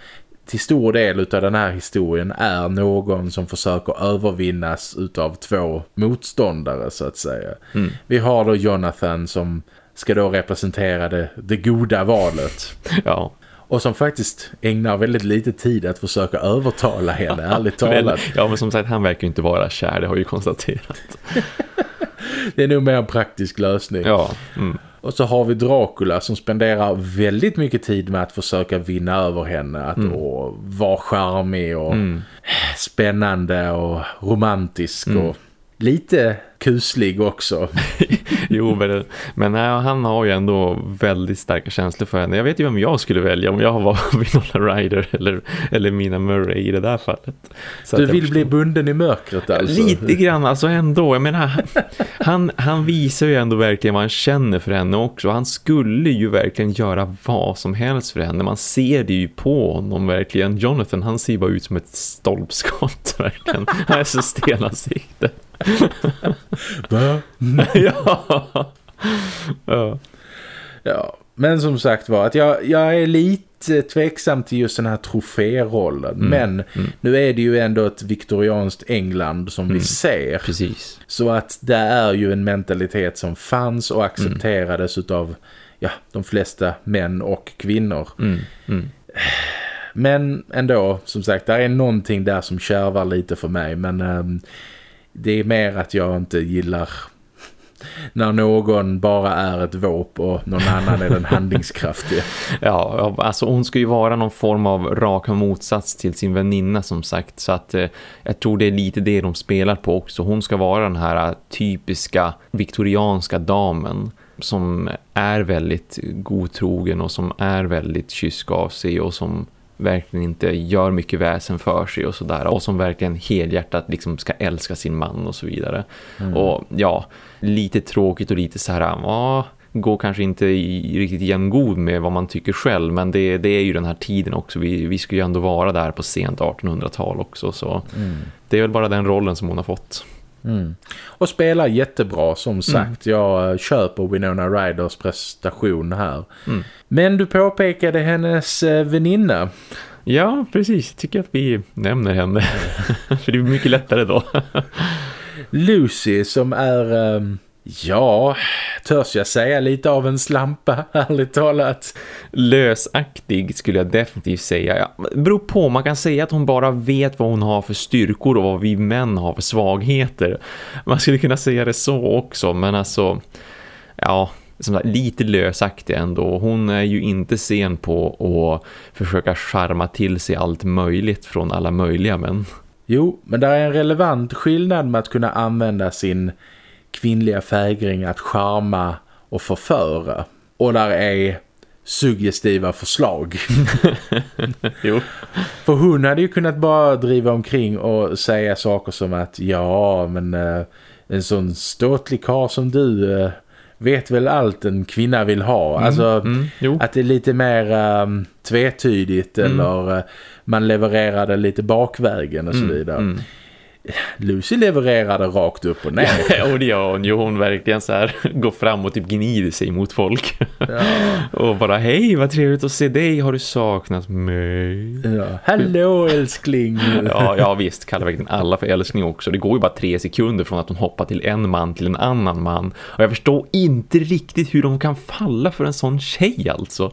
[SPEAKER 1] till stor del av den här historien är någon som försöker övervinnas utav två motståndare så att säga. Mm. Vi har då Jonathan som ska då representera det, det goda valet. Ja. Och som faktiskt ägnar väldigt lite tid att försöka övertala henne, ärligt talat.
[SPEAKER 2] ja, men som sagt, han verkar inte vara kär, det har ju konstaterat.
[SPEAKER 1] Det är nog mer en praktisk lösning. Ja. Mm. Och så har vi Dracula som spenderar väldigt mycket tid med att försöka vinna över henne. Att mm. vara charmig och mm. spännande och romantisk. Mm. Och lite kuslig också.
[SPEAKER 2] jo, men, men nej, han har ju ändå väldigt starka känslor för henne. Jag vet ju vem jag skulle välja om jag var Winona Ryder eller, eller Mina Murray i det där fallet.
[SPEAKER 1] Så du vill bli bunden i mörkret alltså?
[SPEAKER 2] Lite grann, alltså ändå. Jag menar, han, han visar ju ändå verkligen vad han känner för henne också. Han skulle ju verkligen göra vad som helst för henne. Man ser det ju på honom verkligen. Jonathan, han ser bara ut som ett stolpskott verkligen. Han är så stenansikte.
[SPEAKER 1] Va?
[SPEAKER 2] ja. ja.
[SPEAKER 1] Ja, men som sagt var att jag, jag är lite tveksam till just den här troférollen. Mm. Men mm. nu är det ju ändå ett viktorianskt England som mm. vi ser.
[SPEAKER 2] Precis.
[SPEAKER 1] Så att det är ju en mentalitet som fanns och accepterades mm. av ja, de flesta män och kvinnor.
[SPEAKER 2] Mm. Mm.
[SPEAKER 1] Men ändå, som sagt, det är någonting där som kärvar lite för mig. Men um, det är mer att jag inte gillar när någon bara är ett våp och någon annan är den handlingskraftiga.
[SPEAKER 2] Ja, alltså hon ska ju vara någon form av raka motsats till sin väninna som sagt. Så att eh, jag tror det är lite det de spelar på också. Hon ska vara den här typiska viktorianska damen som är väldigt godtrogen och som är väldigt kysk av sig och som verkligen inte gör mycket väsen för sig och sådär. Och som verkligen helhjärtat liksom ska älska sin man och så vidare. Mm. Och ja, lite tråkigt och lite så här, ja, går kanske inte i, riktigt jämngod med vad man tycker själv. Men det, det är ju den här tiden också. Vi, vi ska ju ändå vara där på sent 1800-tal också. Så mm. det är väl bara den rollen som hon har fått.
[SPEAKER 1] Mm. Och spelar jättebra som mm. sagt. Mm. Jag köper Winona Ryders prestation här. Mm. Men du påpekade hennes eh, väninna.
[SPEAKER 2] Ja, precis. Jag tycker att vi nämner henne. För det är mycket lättare då.
[SPEAKER 1] Lucy som är... Um Ja, törs jag säga lite av en slampa, ärligt talat.
[SPEAKER 2] Lösaktig skulle jag definitivt säga. Ja, beror på, man kan säga att hon bara vet vad hon har för styrkor och vad vi män har för svagheter. Man skulle kunna säga det så också, men alltså... Ja, lite lösaktig ändå. Hon är ju inte sen på att försöka charma till sig allt möjligt från alla möjliga män.
[SPEAKER 1] Jo, men det är en relevant skillnad med att kunna använda sin kvinnliga fägring att charma och förföra. Och där är suggestiva förslag.
[SPEAKER 2] jo.
[SPEAKER 1] För hon hade ju kunnat bara driva omkring och säga saker som att ja, men äh, en sån ståtlig kar som du äh, vet väl allt en kvinna vill ha. Mm, alltså mm, att det är lite mer ähm, tvetydigt mm. eller äh, man levererade lite bakvägen och så mm, vidare. Lucy levererade rakt upp och ner.
[SPEAKER 2] och det gör hon ju. Hon verkligen så här går fram och typ gnider sig mot folk. Ja. och bara, hej vad trevligt att se dig. Har du saknat mig?
[SPEAKER 1] Ja. Hallå älskling.
[SPEAKER 2] ja, ja visst. Kallar verkligen alla för älskling också. Det går ju bara tre sekunder från att hon hoppar till en man till en annan man. Och jag förstår inte riktigt hur de kan falla för en sån tjej alltså.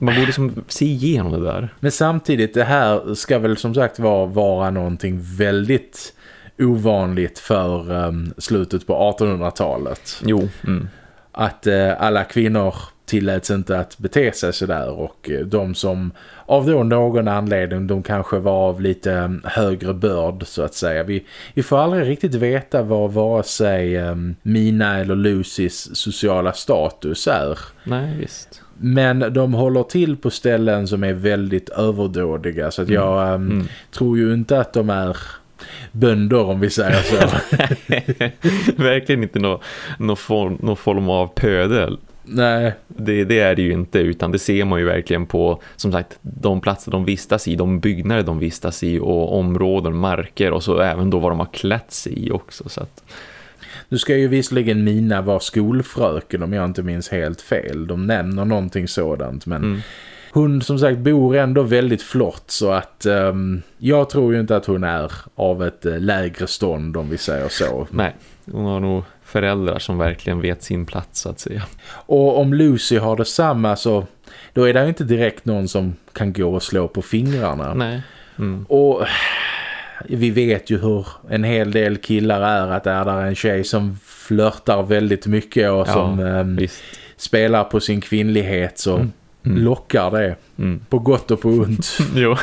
[SPEAKER 2] Man borde liksom se igenom det där.
[SPEAKER 1] Men samtidigt, det här ska väl som sagt vara, vara någonting väldigt ovanligt för um, slutet på 1800-talet.
[SPEAKER 2] Jo. Mm.
[SPEAKER 1] Att uh, alla kvinnor tilläts inte att bete sig sådär och uh, de som av då någon anledning de kanske var av lite um, högre börd så att säga. Vi, vi får aldrig riktigt veta vad vare sig um, Mina eller Lucys sociala status är.
[SPEAKER 2] Nej, visst.
[SPEAKER 1] Men de håller till på ställen som är väldigt överdådiga. Så att mm. jag um, mm. tror ju inte att de är bönder om vi säger så.
[SPEAKER 2] Verkligen inte någon nå form, nå form av pödel.
[SPEAKER 1] Nej.
[SPEAKER 2] Det, det, är det ju inte utan det ser man ju verkligen på som sagt de platser de vistas i, de byggnader de vistas i och områden, marker och så även då vad de har klätt sig i också så att
[SPEAKER 1] nu ska ju visserligen Mina vara skolfröken om jag inte minns helt fel. De nämner någonting sådant men... Mm. Hon som sagt bor ändå väldigt flott så att um, jag tror ju inte att hon är av ett uh, lägre stånd om vi säger så.
[SPEAKER 2] Nej, hon har nog föräldrar som verkligen vet sin plats så att säga.
[SPEAKER 1] Och om Lucy har detsamma så då är det inte direkt någon som kan gå och slå på fingrarna.
[SPEAKER 2] Nej. Mm.
[SPEAKER 1] Och vi vet ju hur en hel del killar är att är där en tjej som flörtar väldigt mycket och ja, som um, spelar på sin kvinnlighet så mm. Mm. lockar det. Mm. På gott och på ont.
[SPEAKER 2] jo.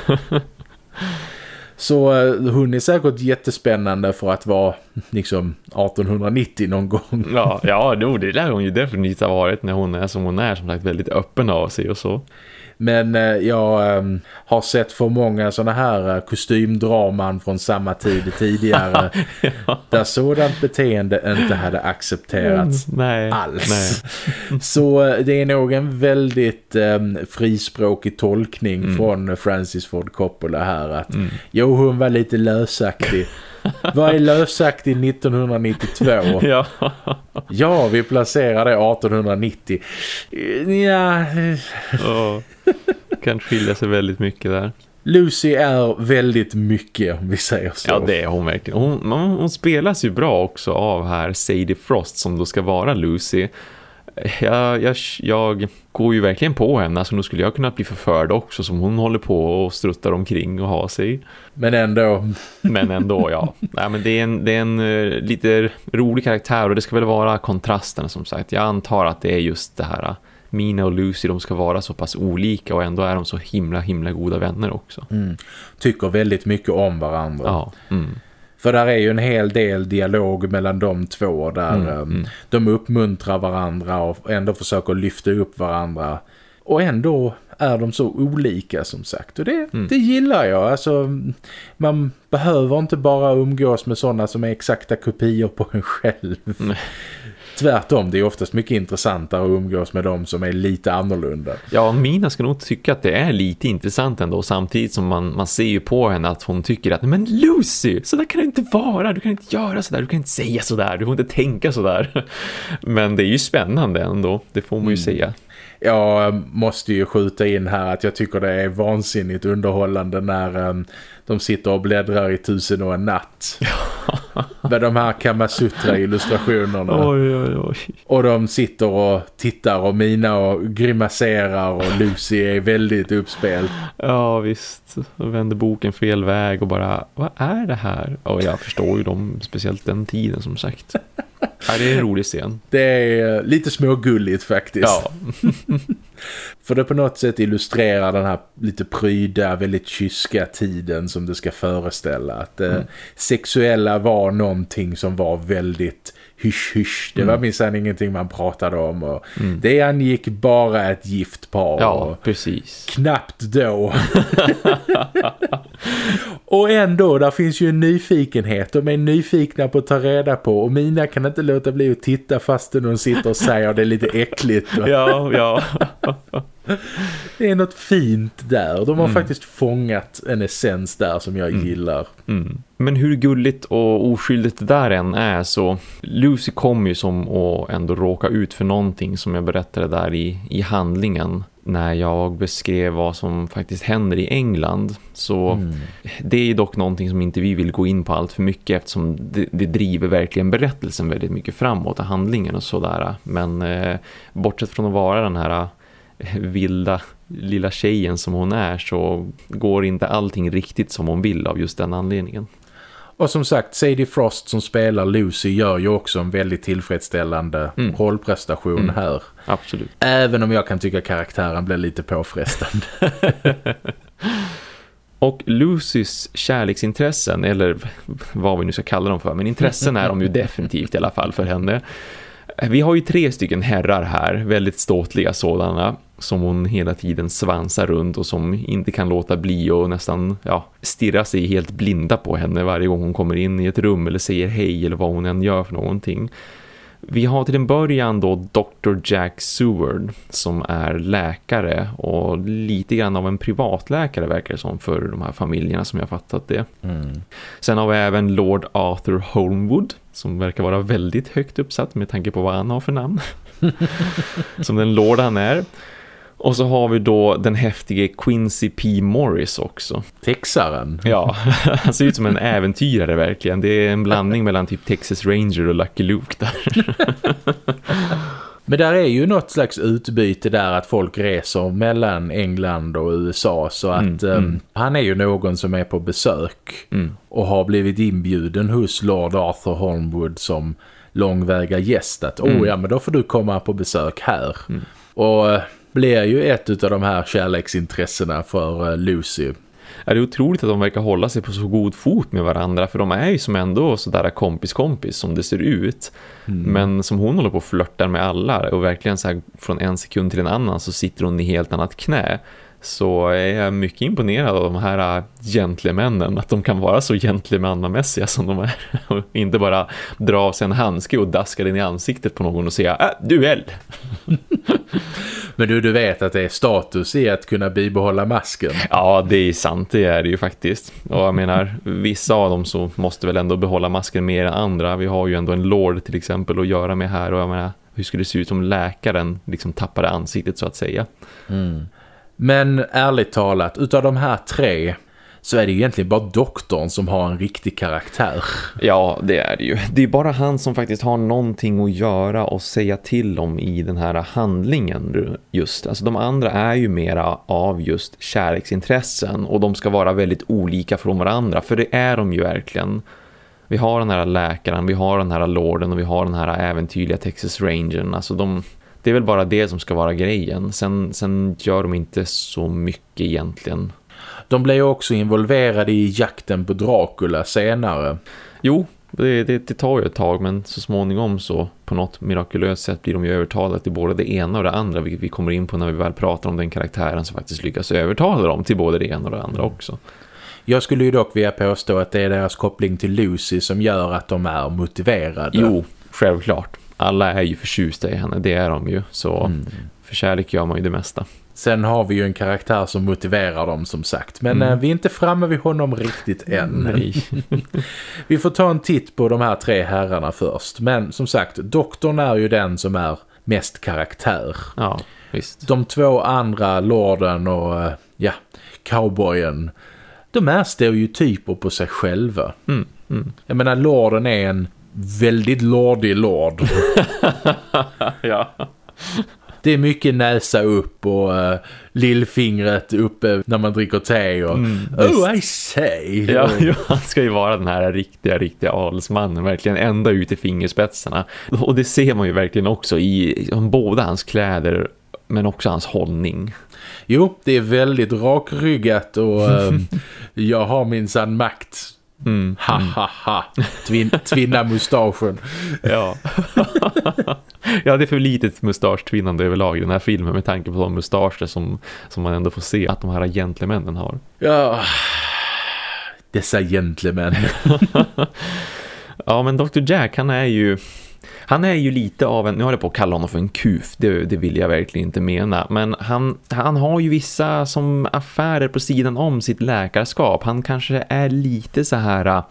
[SPEAKER 1] Så uh, hon är säkert jättespännande för att vara liksom 1890 någon gång.
[SPEAKER 2] Ja, ja det lär hon ju definitivt ha varit när hon är som hon är, som sagt väldigt öppen av sig och så.
[SPEAKER 1] Men eh, jag eh, har sett för många sådana här eh, kostymdraman från samma tid tidigare ja. där sådant beteende inte hade accepterats
[SPEAKER 2] mm, nej,
[SPEAKER 1] alls. Nej. Så eh, det är nog en väldigt eh, frispråkig tolkning mm. från Francis Ford Coppola här att mm. jo hon var lite lösaktig vad är lösaktig 1992?
[SPEAKER 2] ja.
[SPEAKER 1] ja, vi placerar det 1890. Ja.
[SPEAKER 2] Oh, kan skilja sig väldigt mycket där.
[SPEAKER 1] Lucy är väldigt mycket om vi säger så.
[SPEAKER 2] Ja det är hon verkligen. Hon, hon spelas ju bra också av här Sadie Frost som då ska vara Lucy jag, jag, jag går ju verkligen på henne. Alltså nu skulle jag kunna bli förförd också som hon håller på och struttar omkring och har sig.
[SPEAKER 1] Men ändå.
[SPEAKER 2] Men ändå, ja. Nej, men det är en, det är en uh, lite rolig karaktär och det ska väl vara kontrasten som sagt. Jag antar att det är just det här Mina och Lucy, de ska vara så pass olika och ändå är de så himla, himla goda vänner också.
[SPEAKER 1] Mm. Tycker väldigt mycket om varandra.
[SPEAKER 2] Ja, mm.
[SPEAKER 1] För där är ju en hel del dialog mellan de två där mm, um, de uppmuntrar varandra och ändå försöker lyfta upp varandra. Och ändå är de så olika som sagt. Och det, mm. det gillar jag. Alltså, man behöver inte bara umgås med sådana som är exakta kopior på en själv. Mm. Tvärtom, det är oftast mycket intressantare att umgås med dem som är lite annorlunda.
[SPEAKER 2] Ja, Mina ska nog tycka att det är lite intressant ändå samtidigt som man, man ser ju på henne att hon tycker att men Lucy, så där kan det inte vara, du kan inte göra så där, du kan inte säga så där, du får inte tänka så där. Men det är ju spännande ändå, det får man ju mm. säga.
[SPEAKER 1] Jag måste ju skjuta in här att jag tycker det är vansinnigt underhållande när um, de sitter och bläddrar i tusen och en natt. Med de här Kamasutra-illustrationerna.
[SPEAKER 2] Oj, oj, oj.
[SPEAKER 1] Och de sitter och tittar och mina och grimaserar och Lucy är väldigt uppspelt.
[SPEAKER 2] Ja, visst. Och vänder boken fel väg och bara, vad är det här? Och jag förstår ju dem, speciellt den tiden som sagt. Ja, det är en rolig scen.
[SPEAKER 1] Det är lite smågulligt faktiskt.
[SPEAKER 2] Ja.
[SPEAKER 1] För det på något sätt illustrerar den här lite pryda, väldigt kyska tiden som det ska föreställa. Att eh, mm. sexuella var någonting som var väldigt hysch-hysch. Det var mm. minsann ingenting man pratade om. Och mm. Det angick bara ett gift par.
[SPEAKER 2] Ja, precis.
[SPEAKER 1] Knappt då. och ändå, där finns ju en nyfikenhet. De är nyfikna på att ta reda på. Och Mina kan inte låta bli att titta fastän hon sitter och säger det är lite äckligt.
[SPEAKER 2] ja, ja.
[SPEAKER 1] Det är något fint där. De har mm. faktiskt fångat en essens där som jag mm. gillar.
[SPEAKER 2] Mm. Men hur gulligt och oskyldigt det där än är så Lucy kommer ju som att ändå råka ut för någonting som jag berättade där i, i handlingen när jag beskrev vad som faktiskt händer i England. Så mm. det är dock någonting som inte vi vill gå in på allt för mycket eftersom det, det driver verkligen berättelsen väldigt mycket framåt och handlingen och sådär. Men eh, bortsett från att vara den här vilda lilla tjejen som hon är så går inte allting riktigt som hon vill av just den anledningen.
[SPEAKER 1] Och som sagt, Sadie Frost som spelar Lucy gör ju också en väldigt tillfredsställande mm. rollprestation mm. här.
[SPEAKER 2] Absolut.
[SPEAKER 1] Även om jag kan tycka karaktären blir lite påfrestande.
[SPEAKER 2] Och Lucys kärleksintressen, eller vad vi nu ska kalla dem för, men intressen är de ju definitivt i alla fall för henne. Eh, vi har ju tre stycken herrar här, väldigt ståtliga sådana som hon hela tiden svansar runt och som inte kan låta bli och nästan ja, stirra sig helt blinda på henne varje gång hon kommer in i ett rum eller säger hej eller vad hon än gör för någonting. Vi har till en början då Dr. Jack Seward som är läkare och lite grann av en privatläkare verkar det som för de här familjerna som jag fattat det. Mm. Sen har vi även Lord Arthur Holmwood som verkar vara väldigt högt uppsatt med tanke på vad han har för namn. som den lord han är. Och så har vi då den häftige Quincy P. Morris också.
[SPEAKER 1] Texaren.
[SPEAKER 2] Ja, han ser ut som en äventyrare verkligen. Det är en blandning mellan typ Texas Ranger och Lucky Luke där.
[SPEAKER 1] Men där är ju något slags utbyte där att folk reser mellan England och USA så att mm, um, mm. han är ju någon som är på besök mm. och har blivit inbjuden hos Lord Arthur Holmwood som långväga gäst att oh mm. ja men då får du komma på besök här. Mm. Och blir ju ett av de här kärleksintressena för eh, Lucy.
[SPEAKER 2] är det otroligt att de verkar hålla sig på så god fot med varandra för de är ju som ändå sådär kompis-kompis som det ser ut. Mm. Men som hon håller på att flörta med alla och verkligen så här från en sekund till en annan så sitter hon i helt annat knä så är jag mycket imponerad av de här gentlemännen att de kan vara så gentlemannamässiga som de är och inte bara dra av sig en handske och daska den i ansiktet på någon och säga äh, duell
[SPEAKER 1] Men du, du vet att det är status i att kunna bibehålla masken.
[SPEAKER 2] Ja, det är sant, det är det ju faktiskt. Och jag menar, vissa av dem så måste väl ändå behålla masken mer än andra. Vi har ju ändå en lord till exempel att göra med här och jag menar, hur skulle det se ut om läkaren liksom tappade ansiktet så att säga?
[SPEAKER 1] Mm. Men ärligt talat, utav de här tre så är det ju egentligen bara doktorn som har en riktig karaktär.
[SPEAKER 2] Ja, det är det ju. Det är bara han som faktiskt har någonting att göra och säga till om i den här handlingen just. Alltså de andra är ju mera av just kärleksintressen och de ska vara väldigt olika från varandra för det är de ju verkligen. Vi har den här läkaren, vi har den här lorden och vi har den här äventyrliga Texas Rangern. Alltså de, det är väl bara det som ska vara grejen. Sen, sen gör de inte så mycket egentligen.
[SPEAKER 1] De blev också involverade i jakten på Dracula senare.
[SPEAKER 2] Jo, det, det, det, tar ju ett tag men så småningom så på något mirakulöst sätt blir de ju övertalade till både det ena och det andra vilket vi kommer in på när vi väl pratar om den karaktären som faktiskt lyckas övertala dem till både det ena och det andra också.
[SPEAKER 1] Jag skulle ju dock vilja påstå att det är deras koppling till Lucy som gör att de är motiverade.
[SPEAKER 2] Jo, självklart alla är ju förtjusta i henne, det är de ju. Så mm. för kärlek gör man ju det mesta.
[SPEAKER 1] Sen har vi ju en karaktär som motiverar dem som sagt. Men mm. Eh, vi är inte framme vid honom riktigt än. Vi får ta en titt på de här tre herrarna först. Men som sagt, doktorn är ju den som är mest karaktär.
[SPEAKER 2] Ja, visst.
[SPEAKER 1] De två andra, lorden och eh, ja, cowboyen, de är stereotyper på sig själva.
[SPEAKER 2] Mm, mm.
[SPEAKER 1] Jag menar, lorden är en väldigt lordig lord.
[SPEAKER 2] ja.
[SPEAKER 1] Det är mycket näsa upp och uh, lillfingret uppe när man dricker te och mm, oh I say.
[SPEAKER 2] Ja, ja, han ska ju vara den här riktiga, riktiga adelsmannen, verkligen ända ut i fingerspetsarna. Och det ser man ju verkligen också i både hans kläder men också hans hållning.
[SPEAKER 1] Jo, det är väldigt rakryggat och uh, jag har minsann makt
[SPEAKER 2] Mm.
[SPEAKER 1] Ha ha ha. Tvin, tvinna mustaschen.
[SPEAKER 2] ja. ja, det är för litet mustasch-tvinnande överlag i den här filmen med tanke på de mustascher som, som man ändå får se att de här gentlemännen har.
[SPEAKER 1] Ja, dessa gentlemän.
[SPEAKER 2] ja, men Dr. Jack han är ju han är ju lite av en, nu håller jag på att kalla honom för en kuf, det, det vill jag verkligen inte mena. Men han, han har ju vissa som affärer på sidan om sitt läkarskap. Han kanske är lite så här, äh,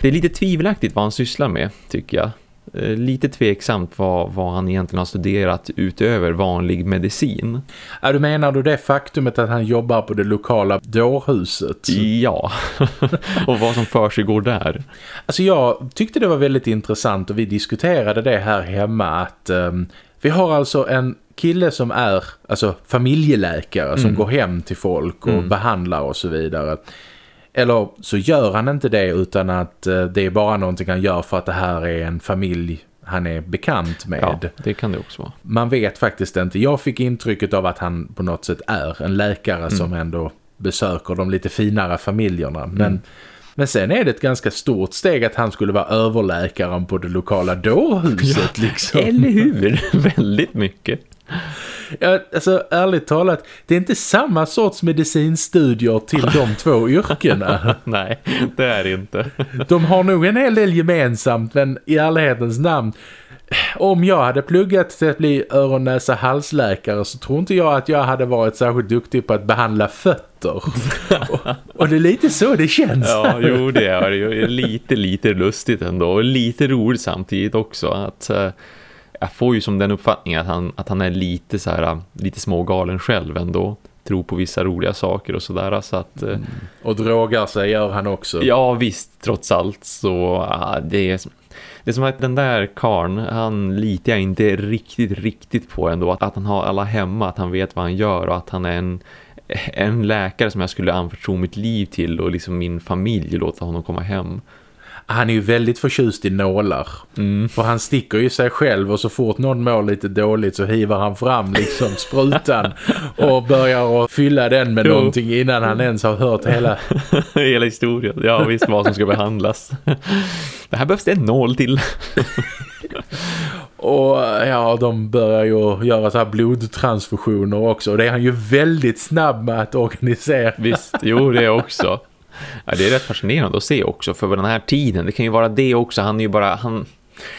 [SPEAKER 2] det är lite tvivelaktigt vad han sysslar med tycker jag. Eh, lite tveksamt vad, vad han egentligen har studerat utöver vanlig medicin.
[SPEAKER 1] Ja, du menar du det faktumet att han jobbar på det lokala dårhuset?
[SPEAKER 2] Ja, och vad som för sig går där.
[SPEAKER 1] Alltså jag tyckte det var väldigt intressant och vi diskuterade det här hemma att um, vi har alltså en kille som är alltså familjeläkare som mm. går hem till folk och mm. behandlar och så vidare. Eller så gör han inte det utan att eh, det är bara någonting han gör för att det här är en familj han är bekant med.
[SPEAKER 2] Ja, det kan det också vara.
[SPEAKER 1] Man vet faktiskt inte. Jag fick intrycket av att han på något sätt är en läkare mm. som ändå besöker de lite finare familjerna. Mm. Men, men sen är det ett ganska stort steg att han skulle vara överläkaren på det lokala dårhuset. Ja, liksom.
[SPEAKER 2] Eller hur? Väldigt mycket.
[SPEAKER 1] Ja, alltså ärligt talat, det är inte samma sorts medicinstudier till de två yrkena.
[SPEAKER 2] Nej, det är det inte.
[SPEAKER 1] de har nog en hel del gemensamt, men i ärlighetens namn om jag hade pluggat till att bli öron, näsa, halsläkare så tror inte jag att jag hade varit särskilt duktig på att behandla fötter. och, och, det är lite så det känns.
[SPEAKER 2] Ja, jo det är ju lite, lite lustigt ändå. Och lite roligt samtidigt också att eh, jag får ju som den uppfattningen att han, att han är lite så här, lite smågalen själv ändå. Tror på vissa roliga saker och sådär så att, mm.
[SPEAKER 1] och drogar sig gör han också.
[SPEAKER 2] Ja visst trots allt. Så ja, det är det är som att den där karn han litar jag inte riktigt riktigt på ändå. Att, att han har alla hemma att han vet vad han gör och att han är en en läkare som jag skulle anförtro mitt liv till och liksom min familj låta honom komma hem
[SPEAKER 1] han är ju väldigt förtjust i nålar. Mm. För han sticker ju sig själv och så fort någon mår lite dåligt så hivar han fram liksom sprutan och börjar att fylla den med jo. någonting innan han ens har hört hela...
[SPEAKER 2] hela historien. Ja visst vad som ska behandlas. Det här behövs det en nål till.
[SPEAKER 1] Och ja, de börjar ju göra så här blodtransfusioner också. Och det är han ju väldigt snabb med att organisera.
[SPEAKER 2] Visst, jo det är också. Ja, det är rätt fascinerande att se också för den här tiden. Det kan ju vara det också. Han är ju bara... Han,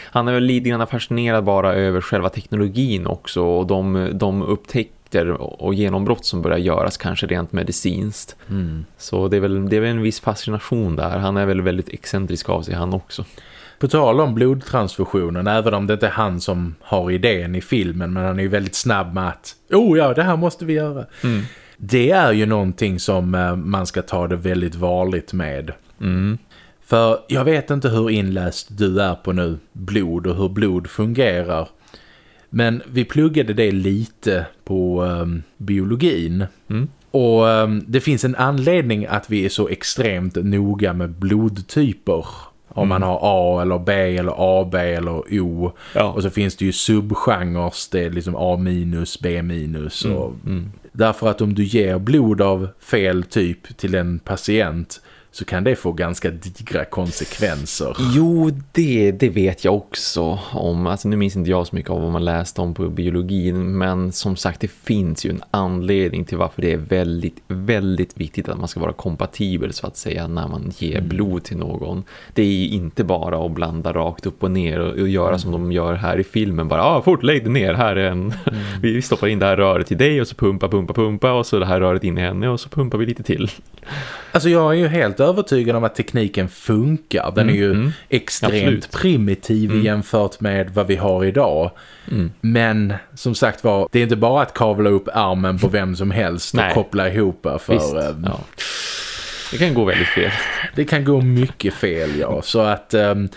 [SPEAKER 2] han är väl lite grann fascinerad bara över själva teknologin också. Och de, de upptäckter och genombrott som börjar göras kanske rent medicinskt. Mm. Så det är, väl, det är väl en viss fascination där. Han är väl väldigt excentrisk av sig han också.
[SPEAKER 1] På tal om blodtransfusionen, även om det inte är han som har idén i filmen, men han är ju väldigt snabb med att, oh ja, det här måste vi göra. Mm. Det är ju någonting som eh, man ska ta det väldigt varligt med. Mm. För jag vet inte hur inläst du är på nu blod och hur blod fungerar. Men vi pluggade det lite på um, biologin. Mm. Och um, det finns en anledning att vi är så extremt noga med blodtyper om man mm. har A eller B eller AB eller O. Ja. Och så finns det ju subgenres. Det är liksom A minus, B minus. Mm. Och, mm. Därför att om du ger blod av fel typ till en patient så kan det få ganska digra konsekvenser.
[SPEAKER 2] Jo, det, det vet jag också om. Alltså nu minns inte jag så mycket av vad man läste om på biologin. Men som sagt, det finns ju en anledning till varför det är väldigt, väldigt viktigt att man ska vara kompatibel så att säga när man ger mm. blod till någon. Det är ju inte bara att blanda rakt upp och ner och, och göra mm. som de gör här i filmen. Bara, ah, fort lägg det ner, här är en... Mm. vi stoppar in det här röret till dig och så pumpa, pumpa, pumpa och så det här röret in i henne och så pumpar vi lite till.
[SPEAKER 1] Alltså jag är ju helt övertygad om att tekniken funkar. Den mm, är ju mm, extremt absolut. primitiv mm. jämfört med vad vi har idag. Mm. Men som sagt var, det är inte bara att kavla upp armen på vem som helst och koppla ihop för... Visst, um, ja.
[SPEAKER 2] Det kan gå väldigt fel.
[SPEAKER 1] Det kan gå mycket fel, ja. Så att um,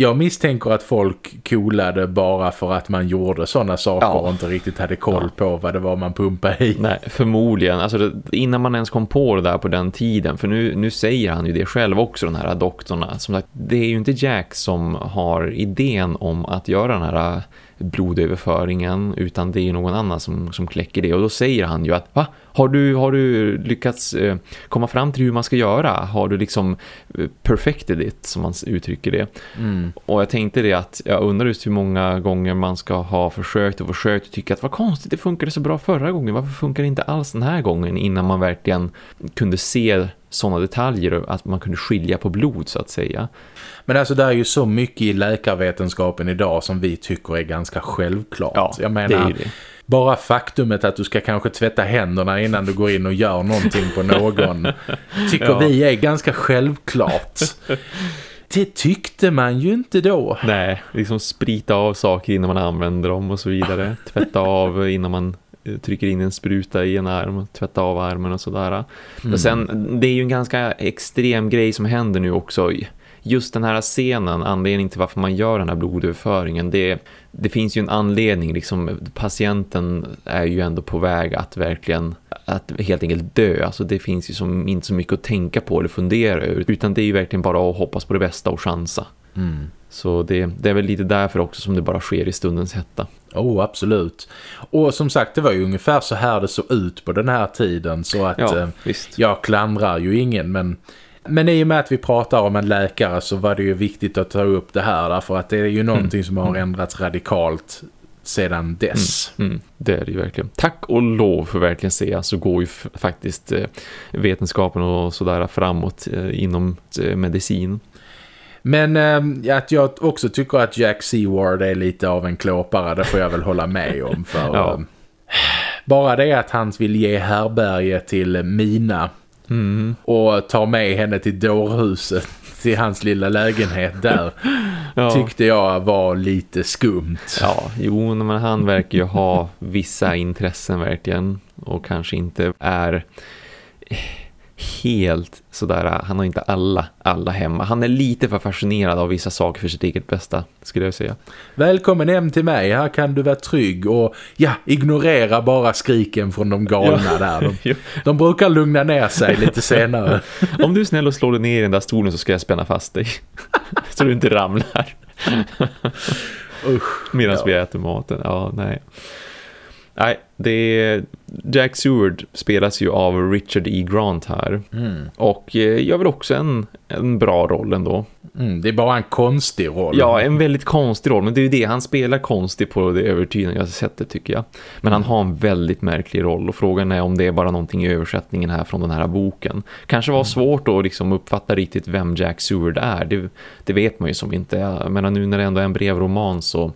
[SPEAKER 1] jag misstänker att folk coolade bara för att man gjorde sådana saker ja. och inte riktigt hade koll ja. på vad det var man pumpade i.
[SPEAKER 2] Nej, förmodligen. Alltså det, innan man ens kom på det där på den tiden. För nu, nu säger han ju det själv också, den här doktorn. Som sagt, det är ju inte Jack som har idén om att göra den här blodöverföringen utan det är någon annan som, som kläcker det och då säger han ju att va? Har du, har du lyckats eh, komma fram till hur man ska göra? Har du liksom eh, perfected it som man uttrycker det? Mm. Och jag tänkte det att jag undrar just hur många gånger man ska ha försökt och försökt och tycka att vad konstigt det funkade så bra förra gången. Varför funkar det inte alls den här gången innan man verkligen kunde se sådana detaljer att man kunde skilja på blod så att säga.
[SPEAKER 1] Men alltså det är ju så mycket i läkarvetenskapen idag som vi tycker är ganska självklart. Ja, jag menar, det är det. bara faktumet att du ska kanske tvätta händerna innan du går in och gör någonting på någon tycker ja. vi är ganska självklart. Det tyckte man ju inte då.
[SPEAKER 2] Nej, liksom sprita av saker innan man använder dem och så vidare. Tvätta av innan man trycker in en spruta i en arm och tvätta av armen och sådär. Mm. Och sen, det är ju en ganska extrem grej som händer nu också just den här scenen, anledningen till varför man gör den här blodöverföringen, det, det finns ju en anledning, liksom, patienten är ju ändå på väg att verkligen att helt enkelt dö. Alltså det finns ju som, inte så mycket att tänka på eller fundera över, utan det är ju verkligen bara att hoppas på det bästa och chansa. Mm. Så det, det, är väl lite därför också som det bara sker i stundens hetta.
[SPEAKER 1] Oh, absolut. Och som sagt, det var ju ungefär så här det såg ut på den här tiden. Så att ja, eh, jag klandrar ju ingen, men men i och med att vi pratar om en läkare så var det ju viktigt att ta upp det här därför att det är ju någonting mm. som har mm. ändrats radikalt sedan dess.
[SPEAKER 2] Mm, mm, det är det ju verkligen. Tack och lov för verkligen se så går ju faktiskt eh, vetenskapen och sådär framåt eh, inom eh, medicin.
[SPEAKER 1] Men eh, att jag också tycker att Jack Seward är lite av en klåpare, det får jag väl hålla med om. För, ja. eh, bara det att han vill ge härberge till Mina Mm. Och tar med henne till dårhuset till hans lilla lägenhet där ja. tyckte jag var lite skumt.
[SPEAKER 2] Ja, jo, men han verkar ju ha vissa intressen verkligen och kanske inte är helt sådär, han har inte alla, alla hemma. Han är lite för fascinerad av vissa saker för sitt eget bästa, skulle jag säga.
[SPEAKER 1] Välkommen hem till mig, här kan du vara trygg och ja, ignorera bara skriken från de galna där. De, de, brukar lugna ner sig lite senare.
[SPEAKER 2] Om du är snäll och slår dig ner i den där stolen så ska jag spänna fast dig. så du inte ramlar. Usch. Medan ja. vi äter maten, ja nej. Nej, det är, Jack Seward spelas ju av Richard E. Grant här. Mm. Och eh, gör väl också en, en bra roll ändå.
[SPEAKER 1] Mm, det är bara en konstig roll.
[SPEAKER 2] Ja, en väldigt konstig roll. Men det är ju det, han spelar konstig på det övertygande sättet tycker jag. Men han har en väldigt märklig roll och frågan är om det är bara någonting i översättningen här från den här boken. Kanske var mm. svårt att liksom uppfatta riktigt vem Jack Seward är. Det, det vet man ju som inte. Jag menar nu när det ändå är en brevroman så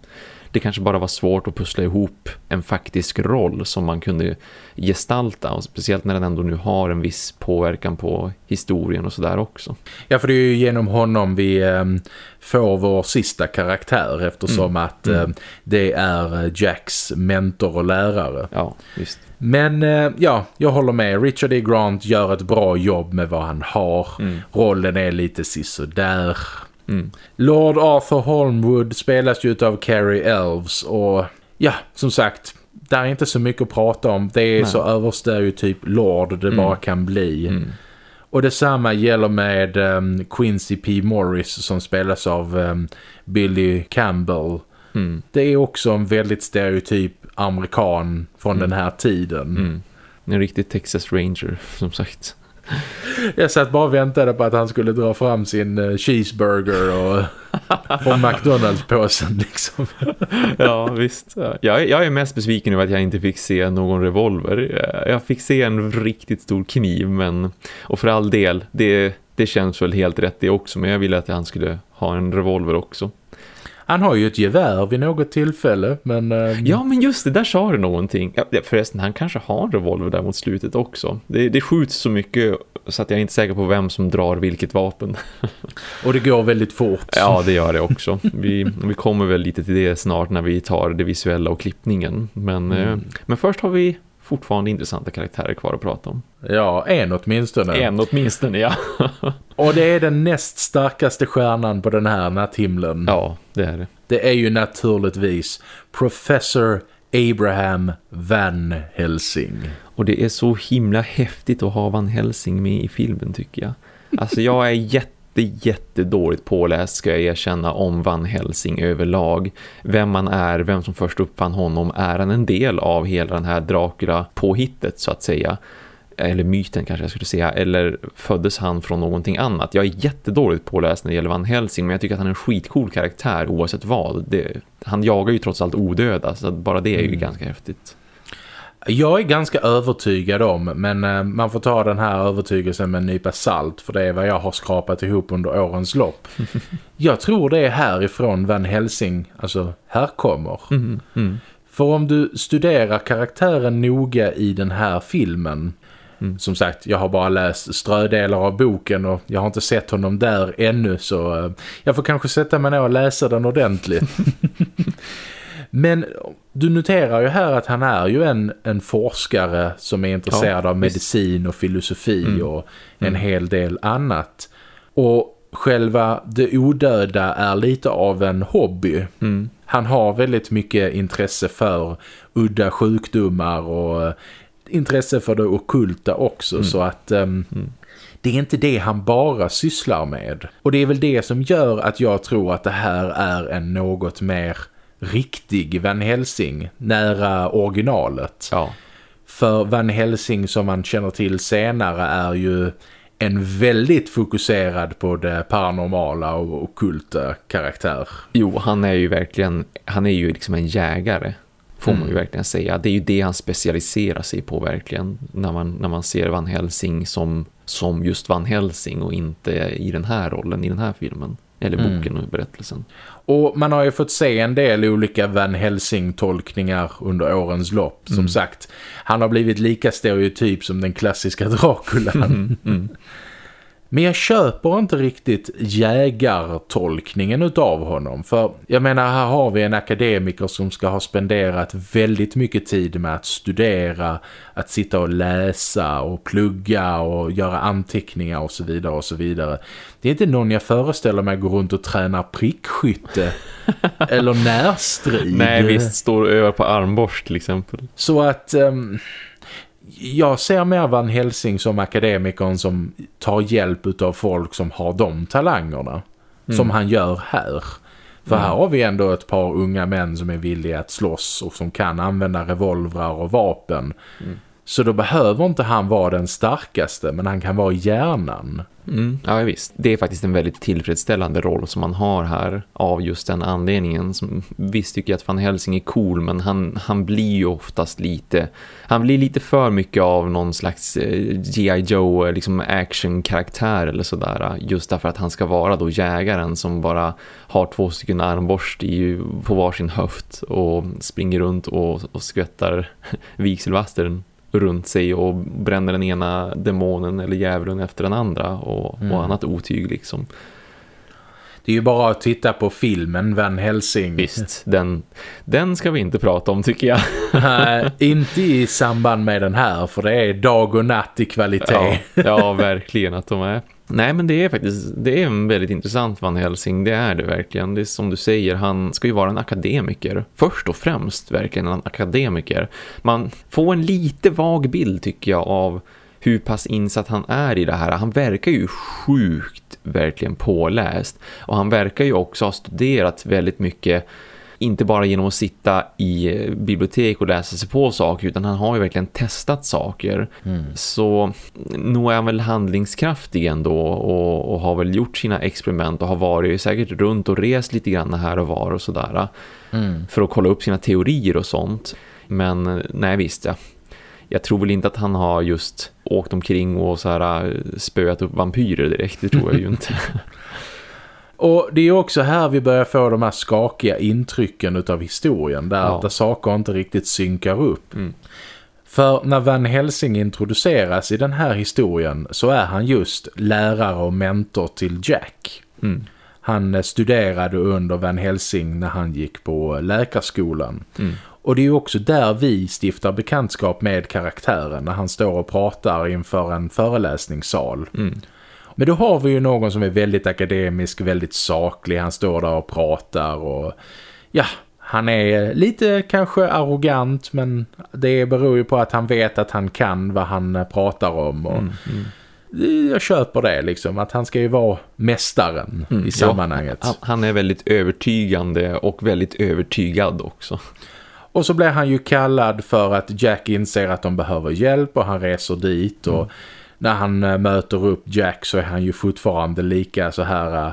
[SPEAKER 2] det kanske bara var svårt att pussla ihop en faktisk roll som man kunde gestalta och speciellt när den ändå nu har en viss påverkan på historien och sådär också.
[SPEAKER 1] Ja, för det är ju genom honom vi eh, får vår sista karaktär eftersom mm. att eh, mm. det är Jacks mentor och lärare.
[SPEAKER 2] Ja, visst.
[SPEAKER 1] Men eh, ja, jag håller med. Richard E. Grant gör ett bra jobb med vad han har. Mm. Rollen är lite sisådär. Mm. Lord Arthur Holmwood spelas ju av Carrie Elves och ja, som sagt, det är inte så mycket att prata om. Det är Nej. så överstereotyp Lord det mm. bara kan bli. Mm. Och detsamma gäller med um, Quincy P. Morris som spelas av um, Billy Campbell. Mm. Det är också en väldigt stereotyp amerikan från mm. den här tiden. Mm.
[SPEAKER 2] En riktig Texas Ranger som sagt.
[SPEAKER 1] Jag satt bara och väntade på att han skulle dra fram sin uh, cheeseburger och från McDonalds-påsen liksom.
[SPEAKER 2] ja, visst. Jag, jag är mest besviken över att jag inte fick se någon revolver. Jag fick se en riktigt stor kniv, men och för all del, det, det känns väl helt rätt det också. Men jag ville att han skulle ha en revolver också.
[SPEAKER 1] Han har ju ett gevär vid något tillfälle, men...
[SPEAKER 2] Um... Ja, men just det, där sa du någonting. Ja, förresten, han kanske har en revolver där mot slutet också. Det, det skjuts så mycket så att jag är inte säker på vem som drar vilket vapen.
[SPEAKER 1] Och det går väldigt fort.
[SPEAKER 2] Ja, det gör det också. Vi, vi kommer väl lite till det snart när vi tar det visuella och klippningen. Men, mm. eh, men först har vi fortfarande intressanta karaktärer kvar att prata om.
[SPEAKER 1] Ja, en åtminstone.
[SPEAKER 2] En åtminstone, ja.
[SPEAKER 1] och det är den näst starkaste stjärnan på den här natthimlen.
[SPEAKER 2] Ja, det är det.
[SPEAKER 1] Det är ju naturligtvis Professor Abraham Van Helsing.
[SPEAKER 2] Och det är så himla häftigt att ha Van Helsing med i filmen tycker jag. Alltså jag är jätte jättedåligt påläst ska jag erkänna om Van Helsing överlag. Vem man är, vem som först uppfann honom, är han en del av hela den här Dracula-påhittet så att säga eller myten kanske jag skulle säga, eller föddes han från någonting annat? Jag är jättedåligt påläst när det gäller Van Helsing, men jag tycker att han är en skitcool karaktär oavsett vad. Det, han jagar ju trots allt odöda, så bara det är ju mm. ganska häftigt.
[SPEAKER 1] Jag är ganska övertygad om, men eh, man får ta den här övertygelsen med en nypa salt för det är vad jag har skrapat ihop under årens lopp. jag tror det är härifrån Van Helsing alltså här kommer. Mm, mm. För om du studerar karaktären noga i den här filmen Mm. Som sagt, jag har bara läst strödelar av boken och jag har inte sett honom där ännu så uh, jag får kanske sätta mig ner och läsa den ordentligt. Men du noterar ju här att han är ju en, en forskare som är intresserad ja, av medicin och filosofi mm. och en mm. hel del annat. Och själva det odöda är lite av en hobby. Mm. Han har väldigt mycket intresse för udda sjukdomar och intresse för det okulta också mm. så att um, det är inte det han bara sysslar med. Och det är väl det som gör att jag tror att det här är en något mer riktig Van Helsing nära originalet. Ja. För Van Helsing som man känner till senare är ju en väldigt fokuserad på det paranormala och okulta karaktär.
[SPEAKER 2] Jo, han är ju verkligen, han är ju liksom en jägare får man ju mm. verkligen säga. Det är ju det han specialiserar sig på verkligen när man, när man ser Van Helsing som, som just Van Helsing och inte i den här rollen, i den här filmen. Eller mm. boken och berättelsen.
[SPEAKER 1] Och man har ju fått se en del olika Van Helsing-tolkningar under årens lopp. Som mm. sagt, han har blivit lika stereotyp som den klassiska Dracula. Men jag köper inte riktigt jägartolkningen utav honom. För jag menar, här har vi en akademiker som ska ha spenderat väldigt mycket tid med att studera, att sitta och läsa och plugga och göra anteckningar och så vidare och så vidare. Det är inte någon jag föreställer mig går runt och tränar prickskytte eller närstrid.
[SPEAKER 2] Nej, visst står över på armborst till exempel.
[SPEAKER 1] Så att... Um jag ser mer Van Helsing som akademikern som tar hjälp av folk som har de talangerna. Mm. Som han gör här. För mm. här har vi ändå ett par unga män som är villiga att slåss och som kan använda revolvrar och vapen. Mm. Så då behöver inte han vara den starkaste men han kan vara hjärnan.
[SPEAKER 2] Mm, ja visst, det är faktiskt en väldigt tillfredsställande roll som man har här av just den anledningen. Som, visst tycker jag att Van Helsing är cool men han, han blir ju oftast lite han blir lite för mycket av någon slags eh, G.I. Joe liksom action-karaktär eller sådär. Just därför att han ska vara då jägaren som bara har två stycken armborst i, på varsin höft och springer runt och, och skvättar vigselvastern runt sig och bränner den ena demonen eller djävulen efter den andra och, mm. och annat otyg liksom.
[SPEAKER 1] Det är ju bara att titta på filmen Van Helsing.
[SPEAKER 2] Visst, den, den ska vi inte prata om tycker jag.
[SPEAKER 1] Nej, inte i samband med den här för det är dag och natt i kvalitet.
[SPEAKER 2] Ja, ja verkligen att de är. Nej men det är faktiskt det är en väldigt intressant Van Helsing, det är det verkligen. Det är som du säger, han ska ju vara en akademiker. Först och främst verkligen en akademiker. Man får en lite vag bild tycker jag av hur pass insatt han är i det här. Han verkar ju sjukt verkligen påläst. Och han verkar ju också ha studerat väldigt mycket inte bara genom att sitta i eh, bibliotek och läsa sig på saker utan han har ju verkligen testat saker. Mm. Så nog är han väl handlingskraftig ändå och, och, har väl gjort sina experiment och har varit säkert runt och rest lite grann här och var och sådär. Mm. För att kolla upp sina teorier och sånt. Men eh, nej visst ja. Jag tror väl inte att han har just åkt omkring och så här eh, spöat upp vampyrer direkt, det tror jag ju inte.
[SPEAKER 1] Och det är också här vi börjar få de här skakiga intrycken utav historien där, ja. där saker inte riktigt synkar upp. Mm. För när Van Helsing introduceras i den här historien så är han just lärare och mentor till Jack. Mm. Han studerade under Van Helsing när han gick på läkarskolan. Mm. Och det är också där vi stiftar bekantskap med karaktären när han står och pratar inför en föreläsningssal. Mm. Men då har vi ju någon som är väldigt akademisk, väldigt saklig. Han står där och pratar och ja, han är lite kanske arrogant men det beror ju på att han vet att han kan vad han pratar om och mm, mm. jag köper det liksom att han ska ju vara mästaren mm, i sammanhanget.
[SPEAKER 2] Ja, han är väldigt övertygande och väldigt övertygad också.
[SPEAKER 1] Och så blir han ju kallad för att Jack inser att de behöver hjälp och han reser dit och mm när han äh, möter upp Jack så är han ju fortfarande lika så här äh,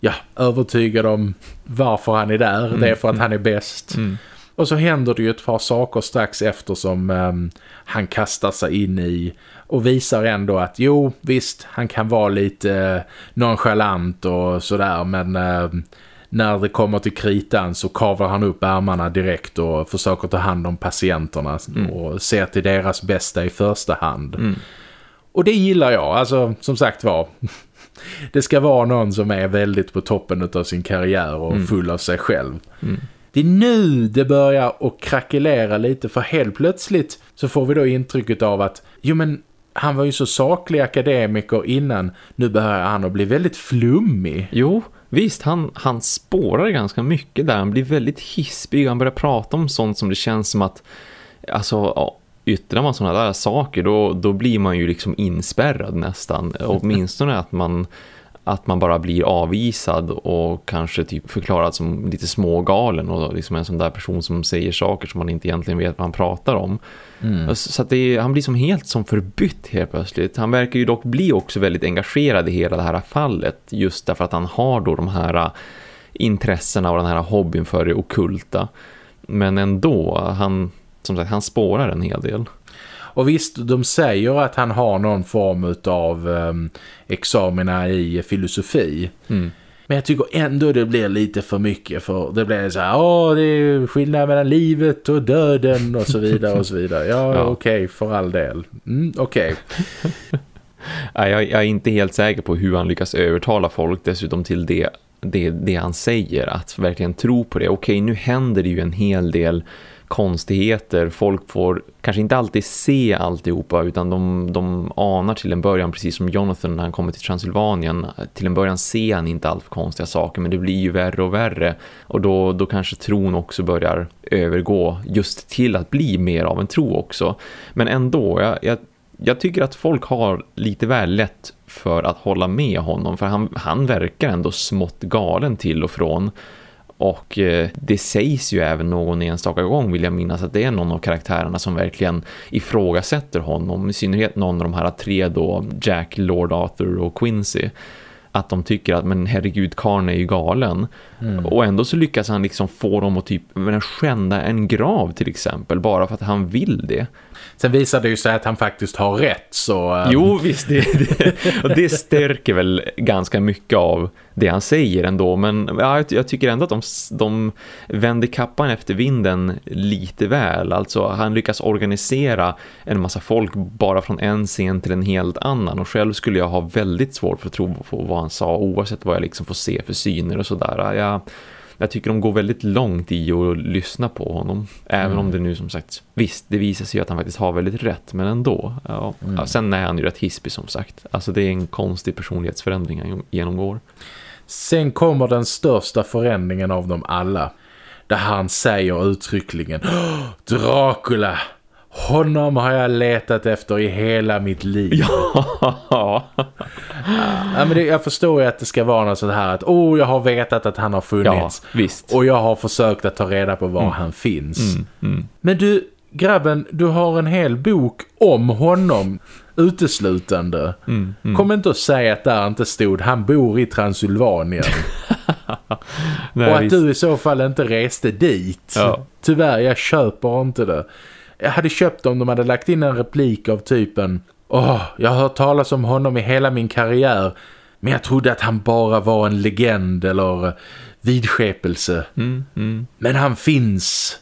[SPEAKER 1] ja, övertygad om varför han är där. Mm, det är för att mm. han är bäst. Mm. Och så händer det ju ett par saker strax efter som um, han kastar sig in i och visar ändå att jo, visst, han kan vara lite uh, nonchalant och sådär men uh, när det kommer till kritan så kavar han upp ärmarna direkt och försöker ta hand om patienterna mm. och ser till deras bästa i första hand. Mm. Och det gillar jag, alltså som sagt var. Det ska vara någon som är väldigt på toppen av sin karriär och mm. full av sig själv. Mm. Det är nu det börjar att krackelera lite för helt plötsligt så får vi då intrycket av att jo men han var ju så saklig akademiker innan. Nu börjar han att bli väldigt flummig.
[SPEAKER 2] Jo, visst. Han, han spårar ganska mycket där. Han blir väldigt hispig. Han börjar prata om sånt som det känns som att... Alltså, yttrar man sådana där saker då, då blir man ju liksom inspärrad nästan. Åtminstone att man, att man bara blir avvisad och kanske typ förklarad som lite smågalen och liksom en sån där person som säger saker som man inte egentligen vet vad han pratar om. Mm. Så att är, han blir som helt som förbytt helt plötsligt. Han verkar ju dock bli också väldigt engagerad i hela det här fallet just därför att han har då de här intressena och den här hobbyn för det okulta. Men ändå, han som sagt, han spårar en hel del.
[SPEAKER 1] Och visst, de säger att han har någon form av um, examina i filosofi. Mm. Men jag tycker ändå det blir lite för mycket för det blir så här, ja det är skillnad mellan livet och döden och så vidare och så vidare. Ja, ja. okej, okay, för all del. Mm, okej. Okay.
[SPEAKER 2] jag, jag är inte helt säker på hur han lyckas övertala folk dessutom till det, det, det han säger, att verkligen tro på det. Okej, nu händer det ju en hel del konstigheter. Folk får kanske inte alltid se alltihopa utan de, de anar till en början, precis som Jonathan när han kommer till Transylvanien. Till en början ser han inte allt för konstiga saker men det blir ju värre och värre. Och då, då kanske tron också börjar övergå just till att bli mer av en tro också. Men ändå, jag, jag, jag tycker att folk har lite väl lätt för att hålla med honom för han, han verkar ändå smått galen till och från. Och eh, det sägs ju även någon enstaka gång vill jag minnas att det är någon av karaktärerna som verkligen ifrågasätter honom. I synnerhet någon av de här tre då, Jack, Lord Arthur och Quincy att de tycker att men herregud, Karn är ju galen. Mm. Och ändå så lyckas han liksom få dem att typ men, skända en grav till exempel bara för att han vill det.
[SPEAKER 1] Sen visar det ju sig att han faktiskt har rätt så...
[SPEAKER 2] Um... Jo visst, det, det, och det stärker väl ganska mycket av det han säger ändå. Men ja, jag tycker ändå att de, de vänder kappan efter vinden lite väl. Alltså han lyckas organisera en massa folk bara från en scen till en helt annan. Och själv skulle jag ha väldigt svårt för att tro på vad han sa oavsett vad jag liksom får se för syner och sådär. Jag jag tycker de går väldigt långt i att lyssna på honom. Även mm. om det nu som sagt, visst det visar sig att han faktiskt har väldigt rätt, men ändå. Ja. Mm. Sen är han ju rätt hispig som sagt. Alltså det är en konstig personlighetsförändring han genomgår.
[SPEAKER 1] Sen kommer den största förändringen av dem alla. Där han säger uttryckligen Dracula! Honom har jag letat efter i hela mitt liv.
[SPEAKER 2] Ja.
[SPEAKER 1] ja men det, jag förstår ju att det ska vara något sånt här att oh, jag har vetat att han har funnits.
[SPEAKER 2] Ja, visst.
[SPEAKER 1] Och jag har försökt att ta reda på var mm. han finns. Mm, mm. Men du, grabben, du har en hel bok om honom uteslutande. Mm, mm. Kom inte att säga att där inte stod han bor i Transylvanien. Nej, och att visst. du i så fall inte reste dit. Ja. Tyvärr, jag köper inte det. Jag hade köpt om de hade lagt in en replik av typen Åh, oh, jag har hört talas om honom i hela min karriär men jag trodde att han bara var en legend eller vidskepelse. Mm, mm. Men han finns.